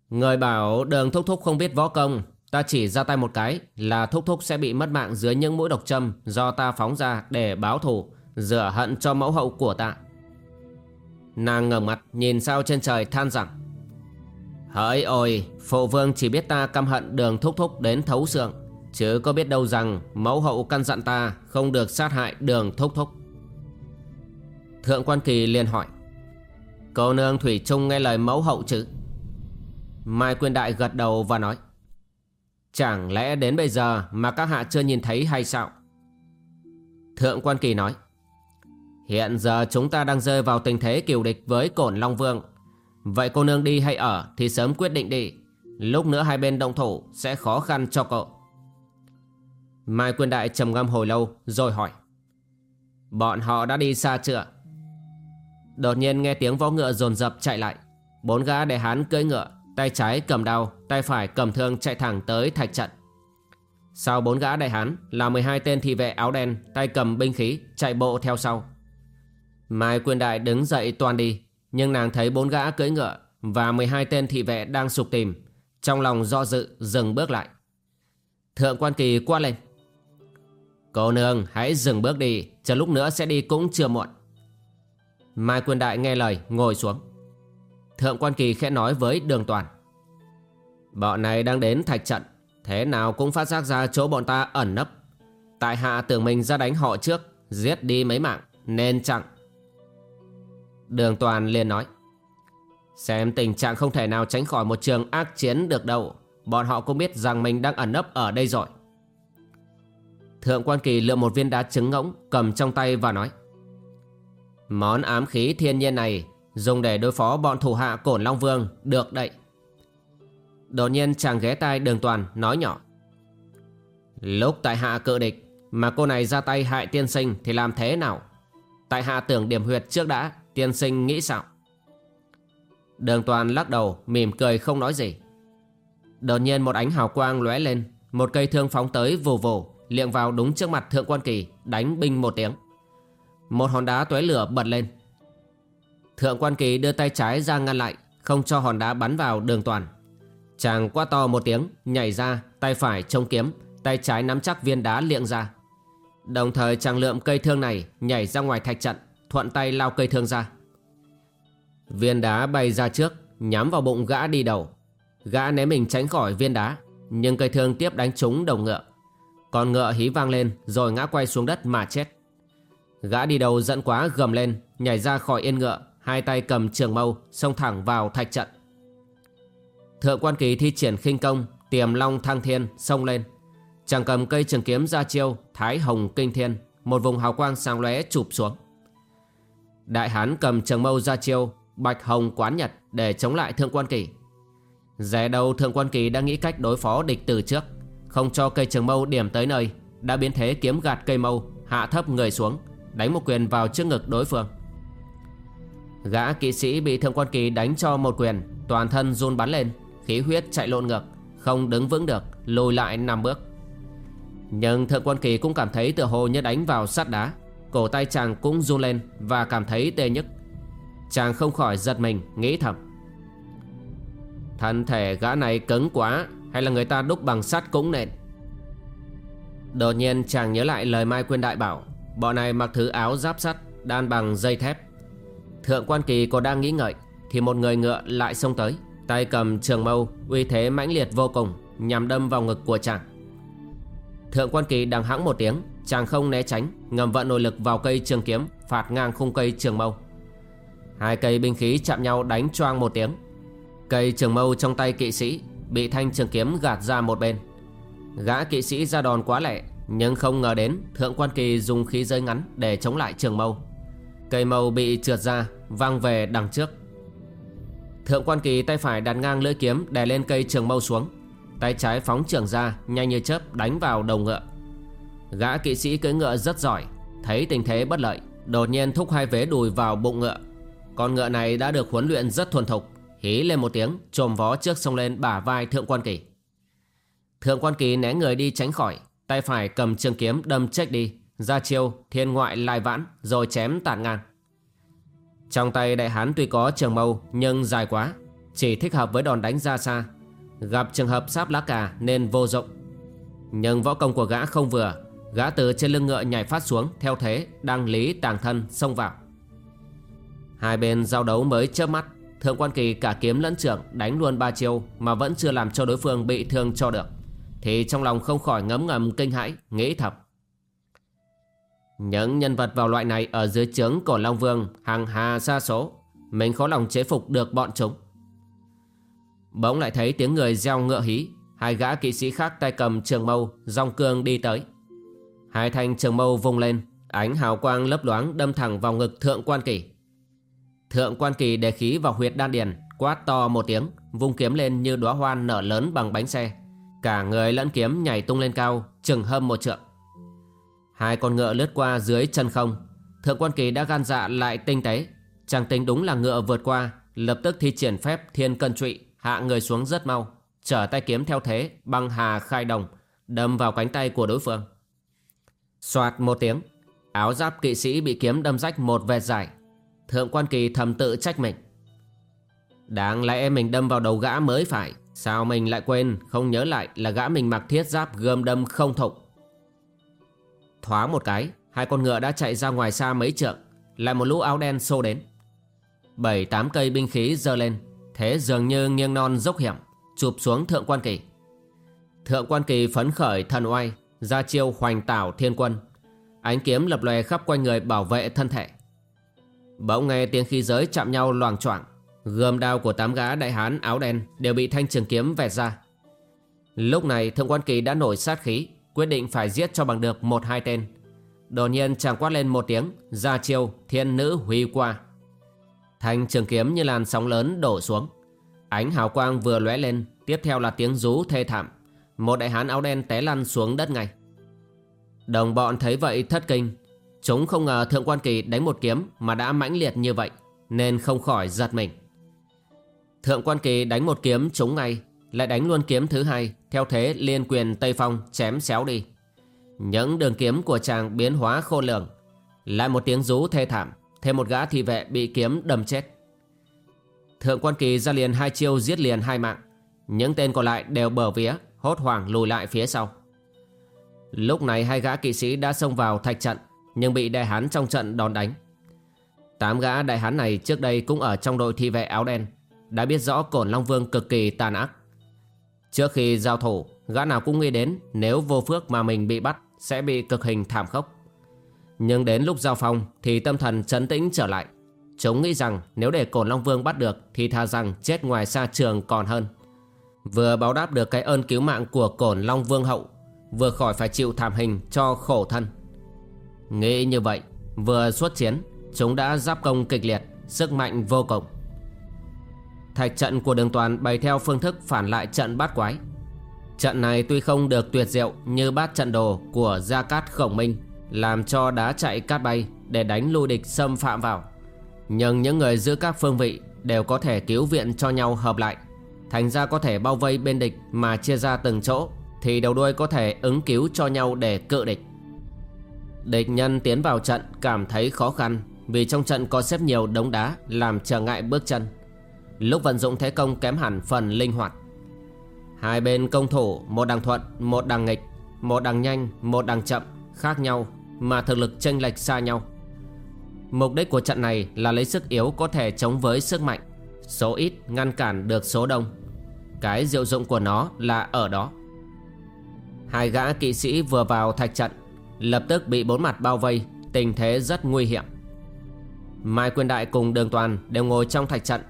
S1: Người bảo đường thúc thúc không biết võ công Ta chỉ ra tay một cái Là thúc thúc sẽ bị mất mạng dưới những mũi độc châm Do ta phóng ra để báo thù Rửa hận cho mẫu hậu của ta. Nàng ngẩng mặt nhìn sao trên trời than rằng Hỡi ôi, phụ vương chỉ biết ta căm hận đường thúc thúc đến thấu xương Chứ có biết đâu rằng mẫu hậu căn dặn ta không được sát hại đường thúc thúc. Thượng quan kỳ liền hỏi Cô nương Thủy Trung nghe lời mẫu hậu chứ? Mai Quyên Đại gật đầu và nói Chẳng lẽ đến bây giờ mà các hạ chưa nhìn thấy hay sao? Thượng quan kỳ nói, Hiện giờ chúng ta đang rơi vào tình thế kiều địch với cổn Long Vương. Vậy cô nương đi hay ở thì sớm quyết định đi. Lúc nữa hai bên động thủ sẽ khó khăn cho cậu. Mai Quyên Đại trầm ngâm hồi lâu rồi hỏi, Bọn họ đã đi xa chưa? Đột nhiên nghe tiếng vó ngựa dồn dập chạy lại. Bốn gã đại hán cưỡi ngựa Tay trái cầm đao, Tay phải cầm thương chạy thẳng tới thạch trận. Sau bốn gã đại hán Là 12 tên thị vệ áo đen, Tay cầm binh khí chạy bộ theo sau. Mai Quyên Đại đứng dậy toàn đi, nhưng nàng thấy bốn gã cưỡi ngựa Và 12 tên thị vệ đang sục tìm. Trong lòng do dự, dừng bước lại. Thượng quan kỳ quát lên. Cô nương, hãy dừng bước đi, Chờ lúc nữa sẽ đi cũng chưa muộn. Mai Quyên đại nghe lời, ngồi xuống. Thượng quan kỳ khẽ nói với đường toàn. Bọn này đang đến thạch trận, Thế nào cũng phát giác ra chỗ bọn ta ẩn nấp. Tại hạ tưởng mình ra đánh họ trước, Giết đi mấy mạng, Nên chặn Đường Toàn liền nói, Xem tình trạng không thể nào tránh khỏi một trường ác chiến được đâu. Bọn họ cũng biết rằng mình đang ẩn nấp ở đây rồi. Thượng quan kỳ lựa một viên đá trứng ngỗng, cầm trong tay và nói, Món ám khí thiên nhiên này dùng để đối phó bọn thủ hạ cổn Long Vương. Được đậy Đột nhiên chàng ghé tai đường toàn, nói nhỏ. Lúc tại hạ cự địch, mà cô này ra tay hại tiên sinh thì làm thế nào? Tại hạ tưởng điểm huyệt trước đã, Tiên sinh nghĩ sao? Đường toàn lắc đầu, mỉm cười không nói gì. Đột nhiên một ánh hào quang lóe lên, Một cây thương phóng tới vù vù, Liệng vào đúng trước mặt thượng quan kỳ, Đánh binh một tiếng. Một hòn đá tuế lửa bật lên. Thượng quan kỳ đưa tay trái ra ngăn lại Không cho hòn đá bắn vào đường toàn Chàng quá to một tiếng Nhảy ra tay phải trông kiếm Tay trái nắm chắc viên đá liệng ra Đồng thời chàng lượm cây thương này Nhảy ra ngoài thạch trận thuận tay lao cây thương ra. Viên đá bay ra trước, nhắm vào bụng gã đi đầu. Gã né mình tránh khỏi viên đá, nhưng cây thương tiếp đánh trúng đầu ngựa. Con ngựa hí vang lên rồi ngã quay xuống đất mà chết. Gã đi đầu dẫn quá gầm lên Nhảy ra khỏi yên ngựa Hai tay cầm trường mâu, Xông thẳng vào thạch trận. Thượng quan kỳ thi triển khinh công, Tiềm long thăng thiên, xông lên. Chàng cầm cây trường kiếm ra chiêu, Thái hồng kinh thiên, Một vùng hào quang sáng lóe chụp xuống. Đại hán cầm trường mâu ra chiêu, Bạch hồng quán nhật để chống lại thượng quan kỳ Rẻ đầu, thượng quan kỳ đã nghĩ cách đối phó địch từ trước. Không cho cây trường mâu điểm tới nơi, Đã biến thế kiếm gạt cây mâu, Hạ thấp người xuống, Đánh một quyền vào trước ngực đối phương. Gã kỵ sĩ bị thượng quan kỳ đánh cho một quyền, Toàn thân run bắn lên, Khí huyết chạy lộn ngược, Không đứng vững được, Lùi lại năm bước. Nhưng thượng quan kỳ cũng cảm thấy tựa hồ như đánh vào sắt đá, Cổ tay chàng cũng run lên Và cảm thấy tê nhức. Chàng không khỏi giật mình, Nghĩ thầm. Thân thể gã này cứng quá, Hay là người ta đúc bằng sắt cũng nện Đột nhiên chàng nhớ lại lời Mai Quyên Đại bảo, Bọn này mặc thứ áo giáp sắt, Đan bằng dây thép. Thượng quan kỳ còn đang nghĩ ngợi, Thì một người ngựa lại xông tới, Tay cầm trường mâu, Uy thế mãnh liệt vô cùng, Nhằm đâm vào ngực của chàng. Thượng quan kỳ đằng hãng một tiếng, Chàng không né tránh, Ngầm vận nội lực vào cây trường kiếm, Phạt ngang khung cây trường mâu. Hai cây binh khí chạm nhau đánh choang một tiếng. Cây trường mâu trong tay kỵ sĩ Bị thanh trường kiếm gạt ra một bên. Gã kỵ sĩ ra đòn quá lẹ, Nhưng không ngờ đến Thượng quan kỳ dùng khí rơi ngắn Để chống lại trường mâu. Cây mâu bị trượt ra, Văng về đằng trước. Thượng quan kỳ tay phải đặt ngang lưỡi kiếm, Đè lên cây trường mâu xuống. Tay trái phóng trường ra, Nhanh như chớp đánh vào đầu ngựa. Gã kỵ sĩ cưỡi ngựa rất giỏi, Thấy tình thế bất lợi, Đột nhiên thúc hai vế đùi vào bụng ngựa. Con ngựa này đã được huấn luyện rất thuần thục, Hí lên một tiếng, Trồm vó trước sông lên bả vai thượng quan kỳ. Thượng quan kỳ né người đi tránh khỏi, Tay phải cầm trường kiếm đâm chết đi. Ra chiêu, thiên ngoại lai vãn, Rồi chém tản ngang Trong tay đại hán tuy có trường mâu, Nhưng dài quá, Chỉ thích hợp với đòn đánh ra xa. Gặp trường hợp sáp lá cà nên vô dụng. Nhưng võ công của gã không vừa, Gã từ trên lưng ngựa nhảy phát xuống, Theo thế đăng lý tàng thân xông vào. Hai bên giao đấu mới chớp mắt, Thượng quan kỳ cả kiếm lẫn trưởng đánh luôn ba chiêu Mà vẫn chưa làm cho đối phương bị thương cho được. Thì trong lòng không khỏi ngấm ngầm kinh hãi, Nghĩ thầm. Những nhân vật vào loại này Ở dưới trướng của Long Vương Hàng hà xa số. Mình khó lòng chế phục được bọn chúng. Bỗng lại thấy tiếng người gieo ngựa hí. Hai gã kỵ sĩ khác tay cầm trường mâu, Dòng cương đi tới. Hai thanh trường mâu vung lên, Ánh hào quang lấp loáng đâm thẳng vào ngực thượng quan kỳ. Thượng quan kỳ đề khí vào huyệt đan điền, Quát to một tiếng, Vung kiếm lên như đóa hoa nở lớn bằng bánh xe. Cả người lẫn kiếm nhảy tung lên cao, Chừng hâm một trượng. Hai con ngựa lướt qua dưới chân không. Thượng quan kỳ đã gan dạ lại tinh tế. Chàng tính đúng là ngựa vượt qua, Lập tức thi triển phép thiên cân trụy, Hạ người xuống rất mau, Trở tay kiếm theo thế, băng hà khai đồng, Đâm vào cánh tay của đối phương. Xoạt một tiếng, Áo giáp kỵ sĩ bị kiếm đâm rách một vệt dài. Thượng quan kỳ thầm tự trách mình. Đáng lẽ mình đâm vào đầu gã mới phải, Sao mình lại quên, Không nhớ lại là gã mình mặc thiết giáp gươm đâm không thục Thoáng một cái, Hai con ngựa đã chạy ra ngoài xa mấy trượng, Lại một lũ áo đen xô đến. Bảy, tám cây binh khí dơ lên, Thế dường như nghiêng non dốc hiểm, Chụp xuống thượng quan kỳ. Thượng quan kỳ phấn khởi thần oai, Ra chiêu hoành tảo thiên quân. Ánh kiếm lập lòe khắp quanh người bảo vệ thân thể. Bỗng nghe tiếng khí giới chạm nhau loàng choạng Gươm đao của tám gã đại hán áo đen Đều bị thanh trường kiếm vẹt ra. Lúc này thượng quan kỳ đã nổi sát khí Quyết định phải giết cho bằng được một hai tên. Đột nhiên chàng quát lên một tiếng Ra chiêu, thiên nữ huy qua. Thanh trường kiếm như làn sóng lớn đổ xuống. Ánh hào quang vừa lóe lên, Tiếp theo là tiếng rú thê thảm. Một đại hán áo đen té lăn xuống đất ngay. Đồng bọn thấy vậy thất kinh. Chúng không ngờ Thượng Quan Kỳ đánh một kiếm mà đã mãnh liệt như vậy, Nên không khỏi giật mình. Thượng Quan Kỳ đánh một kiếm trúng ngay, Lại đánh luôn kiếm thứ hai theo thế liên quyền Tây Phong chém xéo đi. Những đường kiếm của chàng biến hóa khôn lường. Lại một tiếng rú thê thảm Thêm một gã thị vệ bị kiếm đâm chết. Thượng Quan Kỳ ra liền hai chiêu giết liền hai mạng. Những tên còn lại đều bờ vía Hốt hoảng lùi lại phía sau. Lúc này hai gã kỵ sĩ đã xông vào thạch trận nhưng bị đại hán trong trận đòn đánh. Tám gã đại hán này trước đây cũng ở trong đội thi vệ áo đen, đã biết rõ Cổn Long Vương cực kỳ tàn ác. Trước khi giao thủ, gã nào cũng nghĩ đến nếu vô phước mà mình bị bắt sẽ bị cực hình thảm khốc. Nhưng đến lúc giao phong thì tâm thần trấn tĩnh trở lại. Chúng nghĩ rằng nếu để Cổn Long Vương bắt được thì tha rằng chết ngoài xa trường còn hơn. Vừa báo đáp được cái ơn cứu mạng của Cổn Long Vương hậu, vừa khỏi phải chịu thảm hình cho khổ thân. Nghĩ như vậy, vừa xuất chiến, chúng đã giáp công kịch liệt, sức mạnh vô cùng. Thạch trận của đường toàn bày theo phương thức phản lại trận bát quái. Trận này tuy không được tuyệt diệu như bát trận đồ của Gia Cát Khổng Minh, làm cho đá chạy cát bay để đánh lui địch xâm phạm vào. Nhưng những người giữ các phương vị đều có thể cứu viện cho nhau hợp lại. Thành ra có thể bao vây bên địch mà chia ra từng chỗ thì đầu đuôi có thể ứng cứu cho nhau để cự địch. Địch nhân tiến vào trận cảm thấy khó khăn vì trong trận có xếp nhiều đống đá làm trở ngại bước chân. Lúc vận dụng thế công kém hẳn phần linh hoạt. Hai bên công thủ một đằng thuận, một đằng nghịch, một đằng nhanh, một đằng chậm, khác nhau mà thực lực chênh lệch xa nhau. Mục đích của trận này là lấy sức yếu có thể chống với sức mạnh, số ít ngăn cản được số đông. Cái diệu dụng của nó là ở đó. Hai gã kỵ sĩ vừa vào thạch trận, lập tức bị bốn mặt bao vây, tình thế rất nguy hiểm. Mai Quyền Đại cùng Đường Toàn đều ngồi trong thạch trận,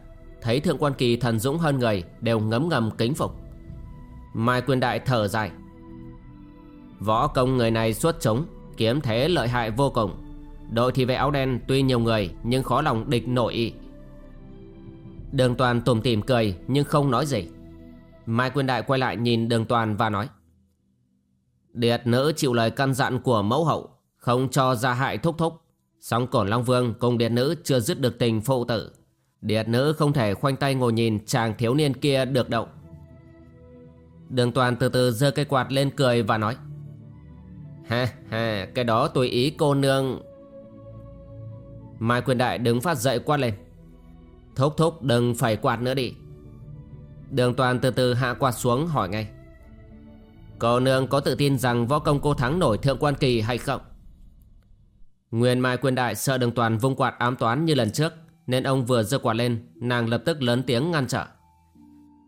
S1: thấy Thượng Quan Kỳ thần dũng hơn người đều ngấm ngầm kính phục. Mai Quyền Đại thở dài. Võ công người này xuất chúng, kiếm thế lợi hại vô cùng. Đội thì vệ áo đen tuy nhiều người nhưng khó lòng địch nổi ý. Đường Toàn tủm tỉm cười nhưng không nói gì. Mai Quyền Đại quay lại nhìn Đường Toàn và nói. Điệt nữ chịu lời căn dặn của mẫu hậu, không cho ra hại thúc thúc. Song Cổn Long Vương cùng Điệt nữ chưa dứt được tình phụ tử. Điệt nữ không thể khoanh tay ngồi nhìn chàng thiếu niên kia được động. Đường Toàn từ từ giơ cây quạt lên cười và nói. Ha ha, cái đó tùy ý cô nương. Mai Quyền Đại đứng phát dậy quát lên. Thúc thúc đừng phải quạt nữa đi. Đường Toàn từ từ hạ quạt xuống hỏi ngay. Cô nương có tự tin rằng võ công cô thắng nổi thượng quan kỳ hay không? Nguyên Mai Quyền Đại sợ đường Toàn vung quạt ám toán như lần trước nên ông vừa giơ quạt lên, Nàng lập tức lớn tiếng ngăn trở.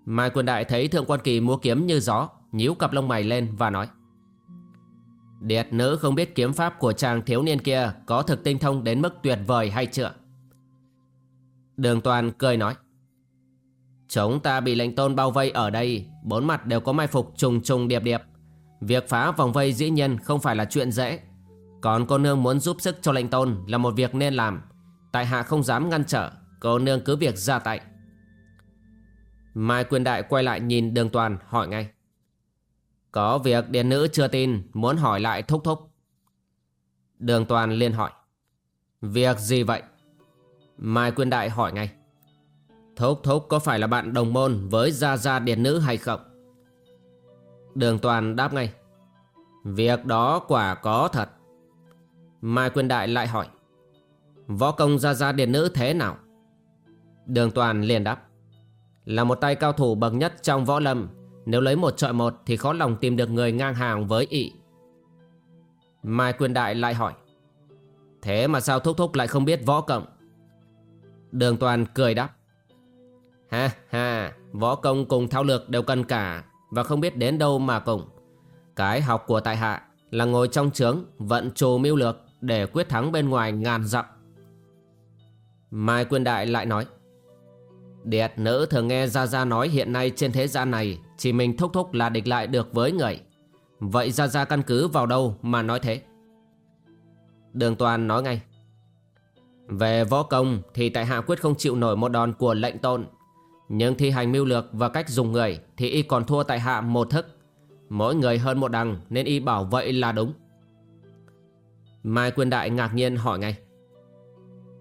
S1: Mai Quyền Đại thấy thượng quan kỳ múa kiếm như gió, nhíu cặp lông mày lên và nói. Điệt nữ không biết kiếm pháp của chàng thiếu niên kia Có thực tinh thông đến mức tuyệt vời hay chưa? Đường Toàn cười nói. Chúng ta bị lệnh tôn bao vây ở đây, Bốn mặt đều có mai phục trùng trùng điệp điệp. Việc phá vòng vây dĩ nhiên không phải là chuyện dễ. Còn cô nương muốn giúp sức cho lệnh tôn Là một việc nên làm. Tại hạ không dám ngăn trở Cô nương cứ việc ra tay Mai quyền đại quay lại nhìn đường toàn, hỏi ngay Có việc điền nữ chưa tin, Muốn hỏi lại thúc thúc Đường toàn liên hỏi Việc gì vậy Mai quyền đại hỏi ngay Thúc thúc có phải là bạn đồng môn với Gia Gia Điền Nữ hay không? Đường Toàn đáp ngay. Việc đó quả có thật. Mai Quyền Đại lại hỏi. Võ công Gia Gia Điền Nữ thế nào? Đường Toàn liền đáp. Là một tay cao thủ bậc nhất trong võ lâm. Nếu lấy một trọi một thì khó lòng tìm được người ngang hàng với ị. Mai quyền Đại lại hỏi. Thế mà sao Thúc Thúc lại không biết võ công? Đường Toàn cười đáp. Ha ha, võ công cùng thao lược đều cần cả và không biết đến đâu mà cùng. Cái học của tại hạ là ngồi trong trướng vận trù mưu lược để quyết thắng bên ngoài ngàn dặm. Mai Quyên Đại lại nói Điệt nữ thường nghe Gia Gia nói hiện nay trên thế gian này, chỉ mình thúc thúc là địch lại được với người. Vậy Gia Gia căn cứ vào đâu mà nói thế? Đường Toàn nói ngay, Về võ công thì tại hạ quyết không chịu nổi một đòn của lệnh tôn nhưng thi hành mưu lược và cách dùng người Thì y còn thua tại hạ một thức Mỗi người hơn một đằng Nên y bảo vậy là đúng Mai Quyên Đại ngạc nhiên hỏi ngay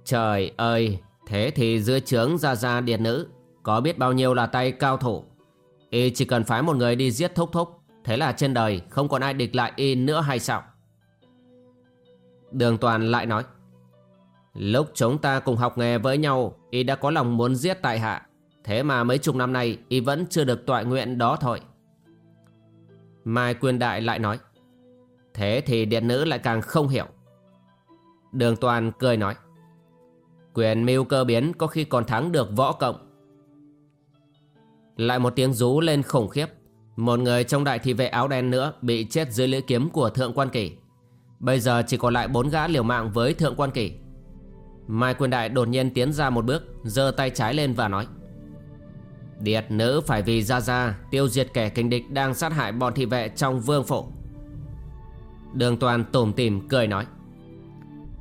S1: Trời ơi, Thế thì giữa trướng ra ra điệt nữ, Có biết bao nhiêu là tay cao thủ? Y chỉ cần phái một người đi giết thúc thúc, Thế là trên đời không còn ai địch lại y nữa hay sao? Đường Toàn lại nói, Lúc chúng ta cùng học nghề với nhau, Y đã có lòng muốn giết tại hạ, Thế mà mấy chục năm nay y vẫn chưa được tọa nguyện đó thôi. Mai Quyên Đại lại nói, Thế thì điện nữ lại càng không hiểu. Đường Toàn cười nói Quyền mưu cơ biến có khi còn thắng được võ cộng. Lại một tiếng rú lên khủng khiếp. Một người trong đại thị vệ áo đen nữa Bị chết dưới lưỡi kiếm của Thượng Quan Kỳ Bây giờ chỉ còn lại bốn gã liều mạng với thượng quan kỳ Mai Quyền Đại đột nhiên tiến ra một bước, giơ tay trái lên và nói, Điệt nữ phải vì ra ra Tiêu diệt kẻ kinh địch đang sát hại bọn thị vệ trong vương phổ Đường toàn tủm tìm cười nói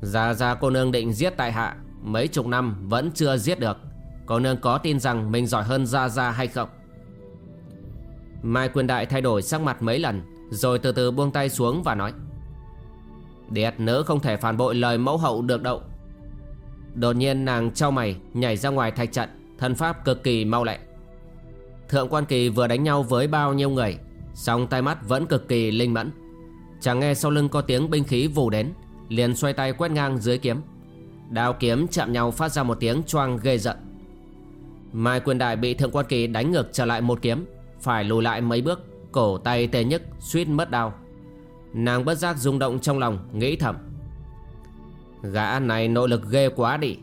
S1: Ra ra cô nương định giết tại hạ Mấy chục năm vẫn chưa giết được. Cô nương có tin rằng mình giỏi hơn ra ra hay không? Mai Quyền Đại thay đổi sắc mặt mấy lần, Rồi từ từ buông tay xuống và nói. Điệt nữ không thể phản bội lời mẫu hậu được đâu. Đột nhiên nàng trao mày, Nhảy ra ngoài thạch trận, Thân pháp cực kỳ mau lẹ. Thượng quan kỳ vừa đánh nhau với bao nhiêu người, Song tay mắt vẫn cực kỳ linh mẫn. Chẳng nghe sau lưng có tiếng binh khí vù đến, Liền xoay tay quét ngang dưới kiếm. Đao kiếm chạm nhau phát ra một tiếng choang ghê giận. Mai quyền đại bị thượng quan kỳ đánh ngược trở lại một kiếm, Phải lùi lại mấy bước, Cổ tay tê nhức, suýt mất đao. Nàng bất giác rung động trong lòng, Nghĩ thầm. Gã này nội lực ghê quá đi.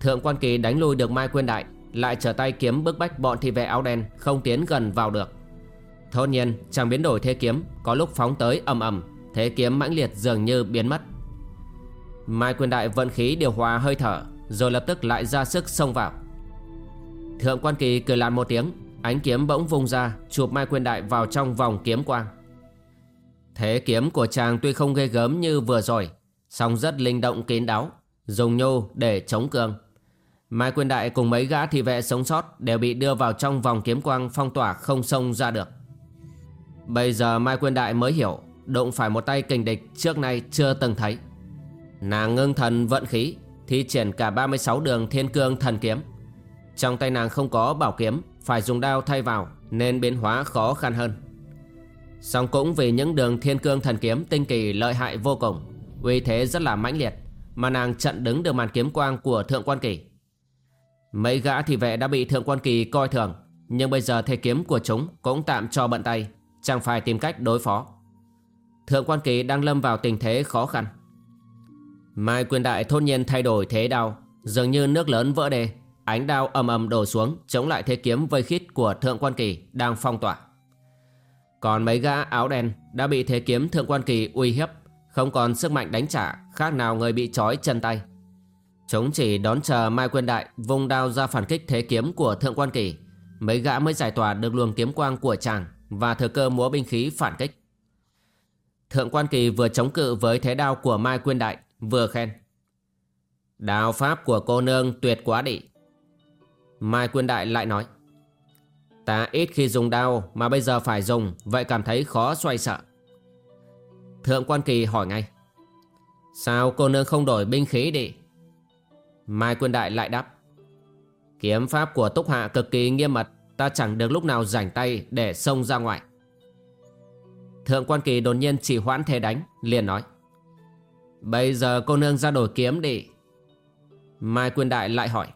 S1: Thượng quan kỳ đánh lùi được Mai Quyên Đại, Lại trở tay kiếm bức bách bọn thị vệ áo đen Không tiến gần vào được. Thốt nhiên chàng biến đổi thế kiếm, Có lúc phóng tới ầm ầm, Thế kiếm mãnh liệt dường như biến mất. Mai quyền Đại vận khí điều hòa hơi thở, Rồi lập tức lại ra sức xông vào. Thượng quan kỳ cười làn một tiếng, Ánh kiếm bỗng vung ra, Chụp Mai quyền Đại vào trong vòng kiếm quang. Thế kiếm của chàng tuy không ghê gớm như vừa rồi, song rất linh động kín đáo, dùng nhô để chống cương. Mai quyền đại cùng mấy gã thị vệ sống sót đều bị đưa vào trong vòng kiếm quang phong tỏa không xông ra được. Bây giờ mai quyền đại mới hiểu, đụng phải một tay kình địch trước nay chưa từng thấy nàng ngưng thần vận khí, thi triển cả 36 đường thiên cương thần kiếm. Trong tay nàng không có bảo kiếm, phải dùng đao thay vào, nên biến hóa khó khăn hơn. Song cũng vì những đường thiên cương thần kiếm tinh kỳ lợi hại vô cùng, uy thế rất là mãnh liệt, mà nàng chặn đứng được màn kiếm quang của thượng quan kỳ. Mấy gã thị vệ đã bị thượng quan kỳ coi thường, nhưng bây giờ thế kiếm của chúng cũng tạm cho bận tay, chẳng phải tìm cách đối phó. Thượng quan kỳ đang lâm vào tình thế khó khăn mai quyền đại thôn nhiên thay đổi thế đao dường như nước lớn vỡ đê. Ánh đao ầm ầm đổ xuống, chống lại thế kiếm vây khít của thượng quan kỳ đang phong tỏa. Còn mấy gã áo đen đã bị thế kiếm thượng quan kỳ uy hiếp, không còn sức mạnh đánh trả Khác nào người bị trói chân tay. Chúng chỉ đón chờ Mai Quyên Đại Vung đao ra phản kích thế kiếm của Thượng Quan Kỳ, Mấy gã mới giải tỏa được luồng kiếm quang của chàng Và thừa cơ múa binh khí phản kích. Thượng Quan Kỳ vừa chống cự với thế đao của Mai Quyên Đại Vừa khen. Đao pháp của cô nương tuyệt quá đi. Mai Quyên Đại lại nói. Ta ít khi dùng đao mà bây giờ phải dùng, Vậy cảm thấy khó xoay sợ Thượng quan kỳ hỏi ngay. Sao cô nương không đổi binh khí đi? Mai Quyên đại lại đáp. Kiếm pháp của túc hạ cực kỳ nghiêm mật, Ta chẳng được lúc nào rảnh tay để xông ra ngoài. Thượng quan kỳ đột nhiên chỉ hoãn thế đánh, Liền nói. Bây giờ cô nương ra đổi kiếm đi. Mai Quyên đại lại hỏi.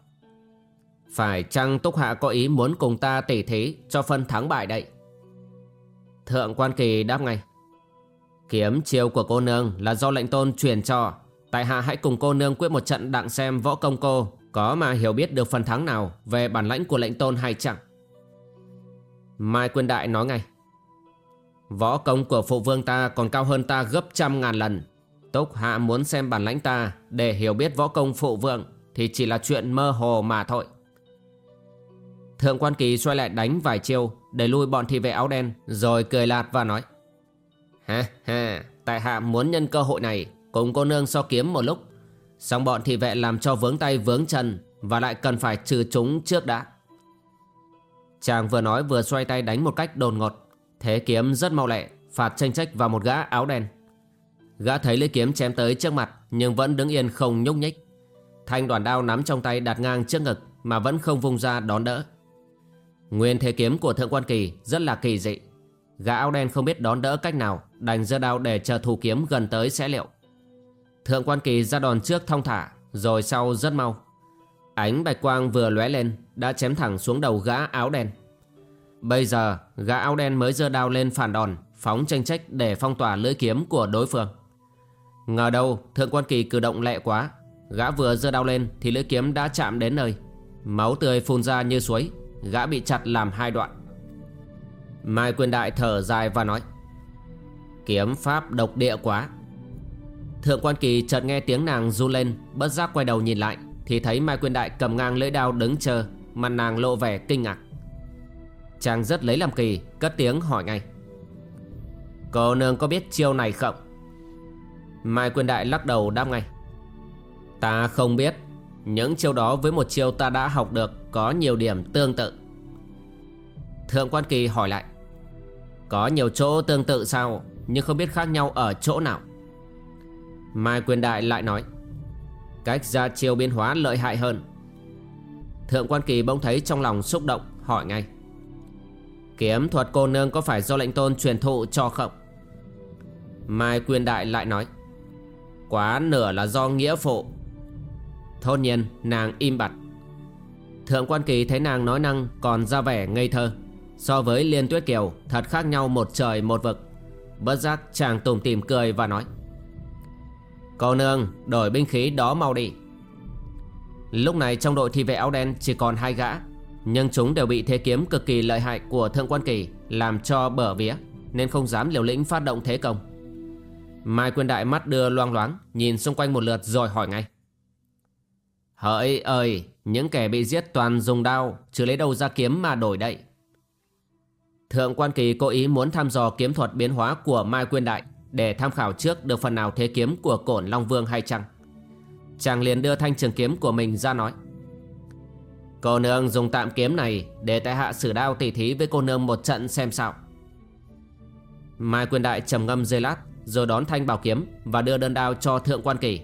S1: Phải chăng túc hạ có ý muốn cùng ta tỉ thí Cho phân thắng bại đây? Thượng quan kỳ đáp ngay. Kiếm chiêu của cô nương là do lệnh tôn truyền cho. Tại hạ hãy cùng cô nương quyết một trận đặng xem võ công cô Có mà hiểu biết được phần thắng nào Về bản lãnh của lệnh tôn hay chẳng. Mai Quyên Đại nói ngay. Võ công của phụ vương ta còn cao hơn ta gấp trăm ngàn lần. Túc hạ muốn xem bản lãnh ta Để hiểu biết võ công phụ vương Thì chỉ là chuyện mơ hồ mà thôi Thượng quan kỳ xoay lại đánh vài chiêu Để lui bọn thị vệ áo đen Rồi cười lạt và nói Ha ha, tại hạ muốn nhân cơ hội này cùng cô nương so kiếm một lúc. Xong bọn thị vệ làm cho vướng tay vướng chân và lại cần phải trừ chúng trước đã. Chàng vừa nói vừa xoay tay đánh một cách đồn ngột. Thế kiếm rất mau lẹ, phạt tranh trách vào một gã áo đen. Gã thấy lưỡi kiếm chém tới trước mặt, nhưng vẫn đứng yên không nhúc nhích. Thanh đoàn đao nắm trong tay đặt ngang trước ngực mà vẫn không vung ra đón đỡ. Nguyên thế kiếm của Thượng Quan Kỳ rất là kỳ dị. Gã áo đen không biết đón đỡ cách nào, Đành giơ đao để chờ thủ kiếm gần tới sẽ liệu Thượng quan kỳ ra đòn trước thong thả, Rồi sau rất mau Ánh bạch quang vừa lóe lên, Đã chém thẳng xuống đầu gã áo đen Bây giờ, gã áo đen mới giơ đao lên phản đòn, Phóng tranh trách để phong tỏa lưỡi kiếm của đối phương Ngờ đâu, thượng quan kỳ cử động lẹ quá. Gã vừa giơ đao lên Thì lưỡi kiếm đã chạm đến nơi. Máu tươi phun ra như suối, Gã bị chặt làm hai đoạn. Mai Quyền Đại thở dài và nói, Kiếm pháp độc địa quá. Thượng quan kỳ chợt nghe tiếng nàng ru lên, Bất giác quay đầu nhìn lại, Thì thấy Mai quyền Đại cầm ngang lưỡi đao đứng chờ, Mặt nàng lộ vẻ kinh ngạc. Chàng rất lấy làm kỳ, Cất tiếng hỏi ngay, Cô nương có biết chiêu này không? Mai Quyên Đại lắc đầu đáp ngay. Ta không biết. Những chiêu đó với một chiêu ta đã học được Có nhiều điểm tương tự. Thượng quan kỳ hỏi lại. Có nhiều chỗ tương tự sao, Nhưng không biết khác nhau ở chỗ nào? Mai Quyền Đại lại nói. Cách ra chiêu biến hóa lợi hại hơn. Thượng quan kỳ bỗng thấy trong lòng xúc động, Hỏi ngay. Kiếm thuật cô nương có phải do lệnh tôn truyền thụ cho không? Mai Quyền Đại lại nói. Quá nửa là do nghĩa phụ. Thôn nhiên, nàng im bặt. Thượng quan kỳ thấy nàng nói năng còn ra vẻ ngây thơ. So với Liên Tuyết Kiều, Thật khác nhau một trời một vực. Bất giác chàng tùng tìm cười và nói, Cô nương, đổi binh khí đó mau đi. Lúc này trong đội thi vệ áo đen chỉ còn hai gã, Nhưng chúng đều bị thế kiếm cực kỳ lợi hại của Thượng Quan Kỳ Làm cho bở vía, Nên không dám liều lĩnh phát động thế công. Mai Quyên Đại mắt đưa loang loáng, Nhìn xung quanh một lượt rồi hỏi ngay Hỡi ơi, Những kẻ bị giết toàn dùng đao Chứ lấy đâu ra kiếm mà đổi đậy Thượng quan kỳ cố ý muốn thăm dò kiếm thuật biến hóa của Mai Quyên Đại để tham khảo trước được phần nào thế kiếm của cổn Long Vương hay chăng. Chàng liền đưa thanh trường kiếm của mình ra nói. Cô nương dùng tạm kiếm này để tại hạ sử đao tỉ thí với cô nương một trận xem sao. Mai Quyên Đại trầm ngâm dây lát rồi đón thanh bảo kiếm và đưa đơn đao cho Thượng quan kỳ.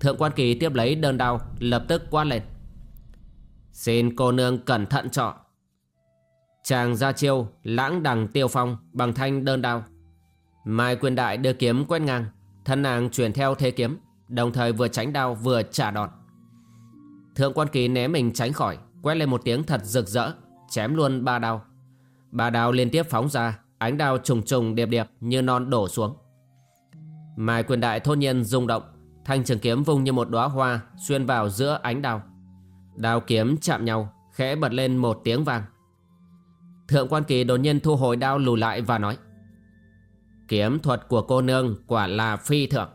S1: Thượng quan kỳ tiếp lấy đơn đao lập tức quát lên. Xin cô nương cẩn thận chọn. Chàng ra chiêu lãng đằng tiêu phong bằng thanh đơn đao. Mai quyền đại đưa kiếm quét ngang, thân nàng chuyển theo thế kiếm, đồng thời vừa tránh đao vừa trả đòn. Thượng quan kỳ né mình tránh khỏi, quét lên một tiếng thật rực rỡ, chém luôn ba đao. Ba đao liên tiếp phóng ra, ánh đao trùng trùng điệp điệp như non đổ xuống. Mai quyền đại thôn nhiên rung động, thanh trường kiếm vung như một đóa hoa xuyên vào giữa ánh đào. Đao kiếm chạm nhau, khẽ bật lên một tiếng vang. Thượng quan kỳ đột nhiên thu hồi đao lùi lại và nói Kiếm thuật của cô nương quả là phi thượng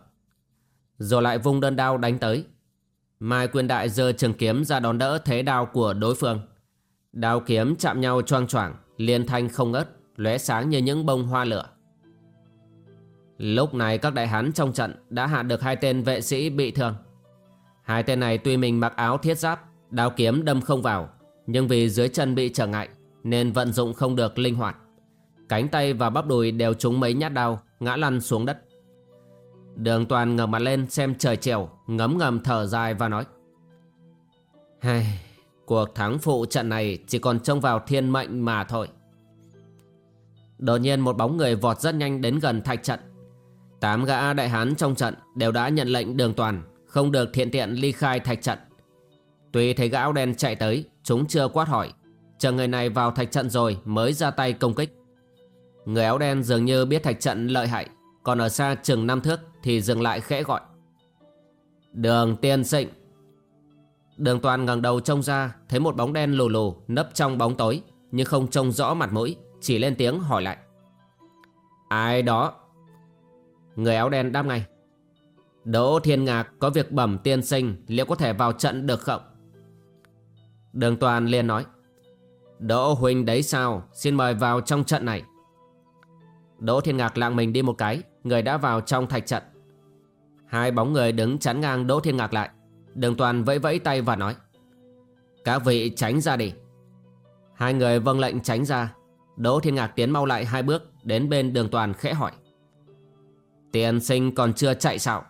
S1: Rồi lại vung đơn đao đánh tới. Mai quyền đại giơ trường kiếm ra đón đỡ thế đao của đối phương. Đao kiếm chạm nhau choang choảng Liên thanh không ngớt lóe sáng như những bông hoa lửa. Lúc này các đại hán trong trận đã hạ được hai tên vệ sĩ bị thương Hai tên này tuy mình mặc áo thiết giáp Đao kiếm đâm không vào Nhưng vì dưới chân bị trở ngại nên vận dụng không được linh hoạt. Cánh tay và bắp đùi đều trúng mấy nhát đao, ngã lăn xuống đất. Đường toàn ngẩng mặt lên xem trời chiều, ngấm ngầm thở dài và nói. Hay, cuộc thắng phụ trận này chỉ còn trông vào thiên mệnh mà thôi. Đột nhiên một bóng người vọt rất nhanh đến gần thạch trận. Tám gã đại hán trong trận đều đã nhận lệnh đường toàn, không được thiện tiện ly khai thạch trận. Tuy thấy gã áo đen chạy tới, chúng chưa quát hỏi, Chờ người này vào thạch trận rồi mới ra tay công kích. Người áo đen dường như biết thạch trận lợi hại Còn ở xa chừng năm thước thì dừng lại khẽ gọi. Đường tiên sinh Đường toàn ngẩng đầu trông ra Thấy một bóng đen lù lù nấp trong bóng tối Nhưng không trông rõ mặt mũi Chỉ lên tiếng hỏi lại. Ai đó? Người áo đen đáp ngay. Đỗ Thiên Ngạc có việc bẩm tiên sinh, Liệu có thể vào trận được không? Đường toàn liền nói. Đỗ Huynh đấy sao? Xin mời vào trong trận này. Đỗ Thiên Ngạc lạng mình đi một cái, Người đã vào trong thạch trận. Hai bóng người đứng chắn ngang Đỗ Thiên Ngạc lại. Đường toàn vẫy vẫy tay và nói. Các vị tránh ra đi. Hai người vâng lệnh tránh ra. Đỗ Thiên Ngạc tiến mau lại hai bước, Đến bên đường toàn khẽ hỏi. Tiền sinh còn chưa chạy sao?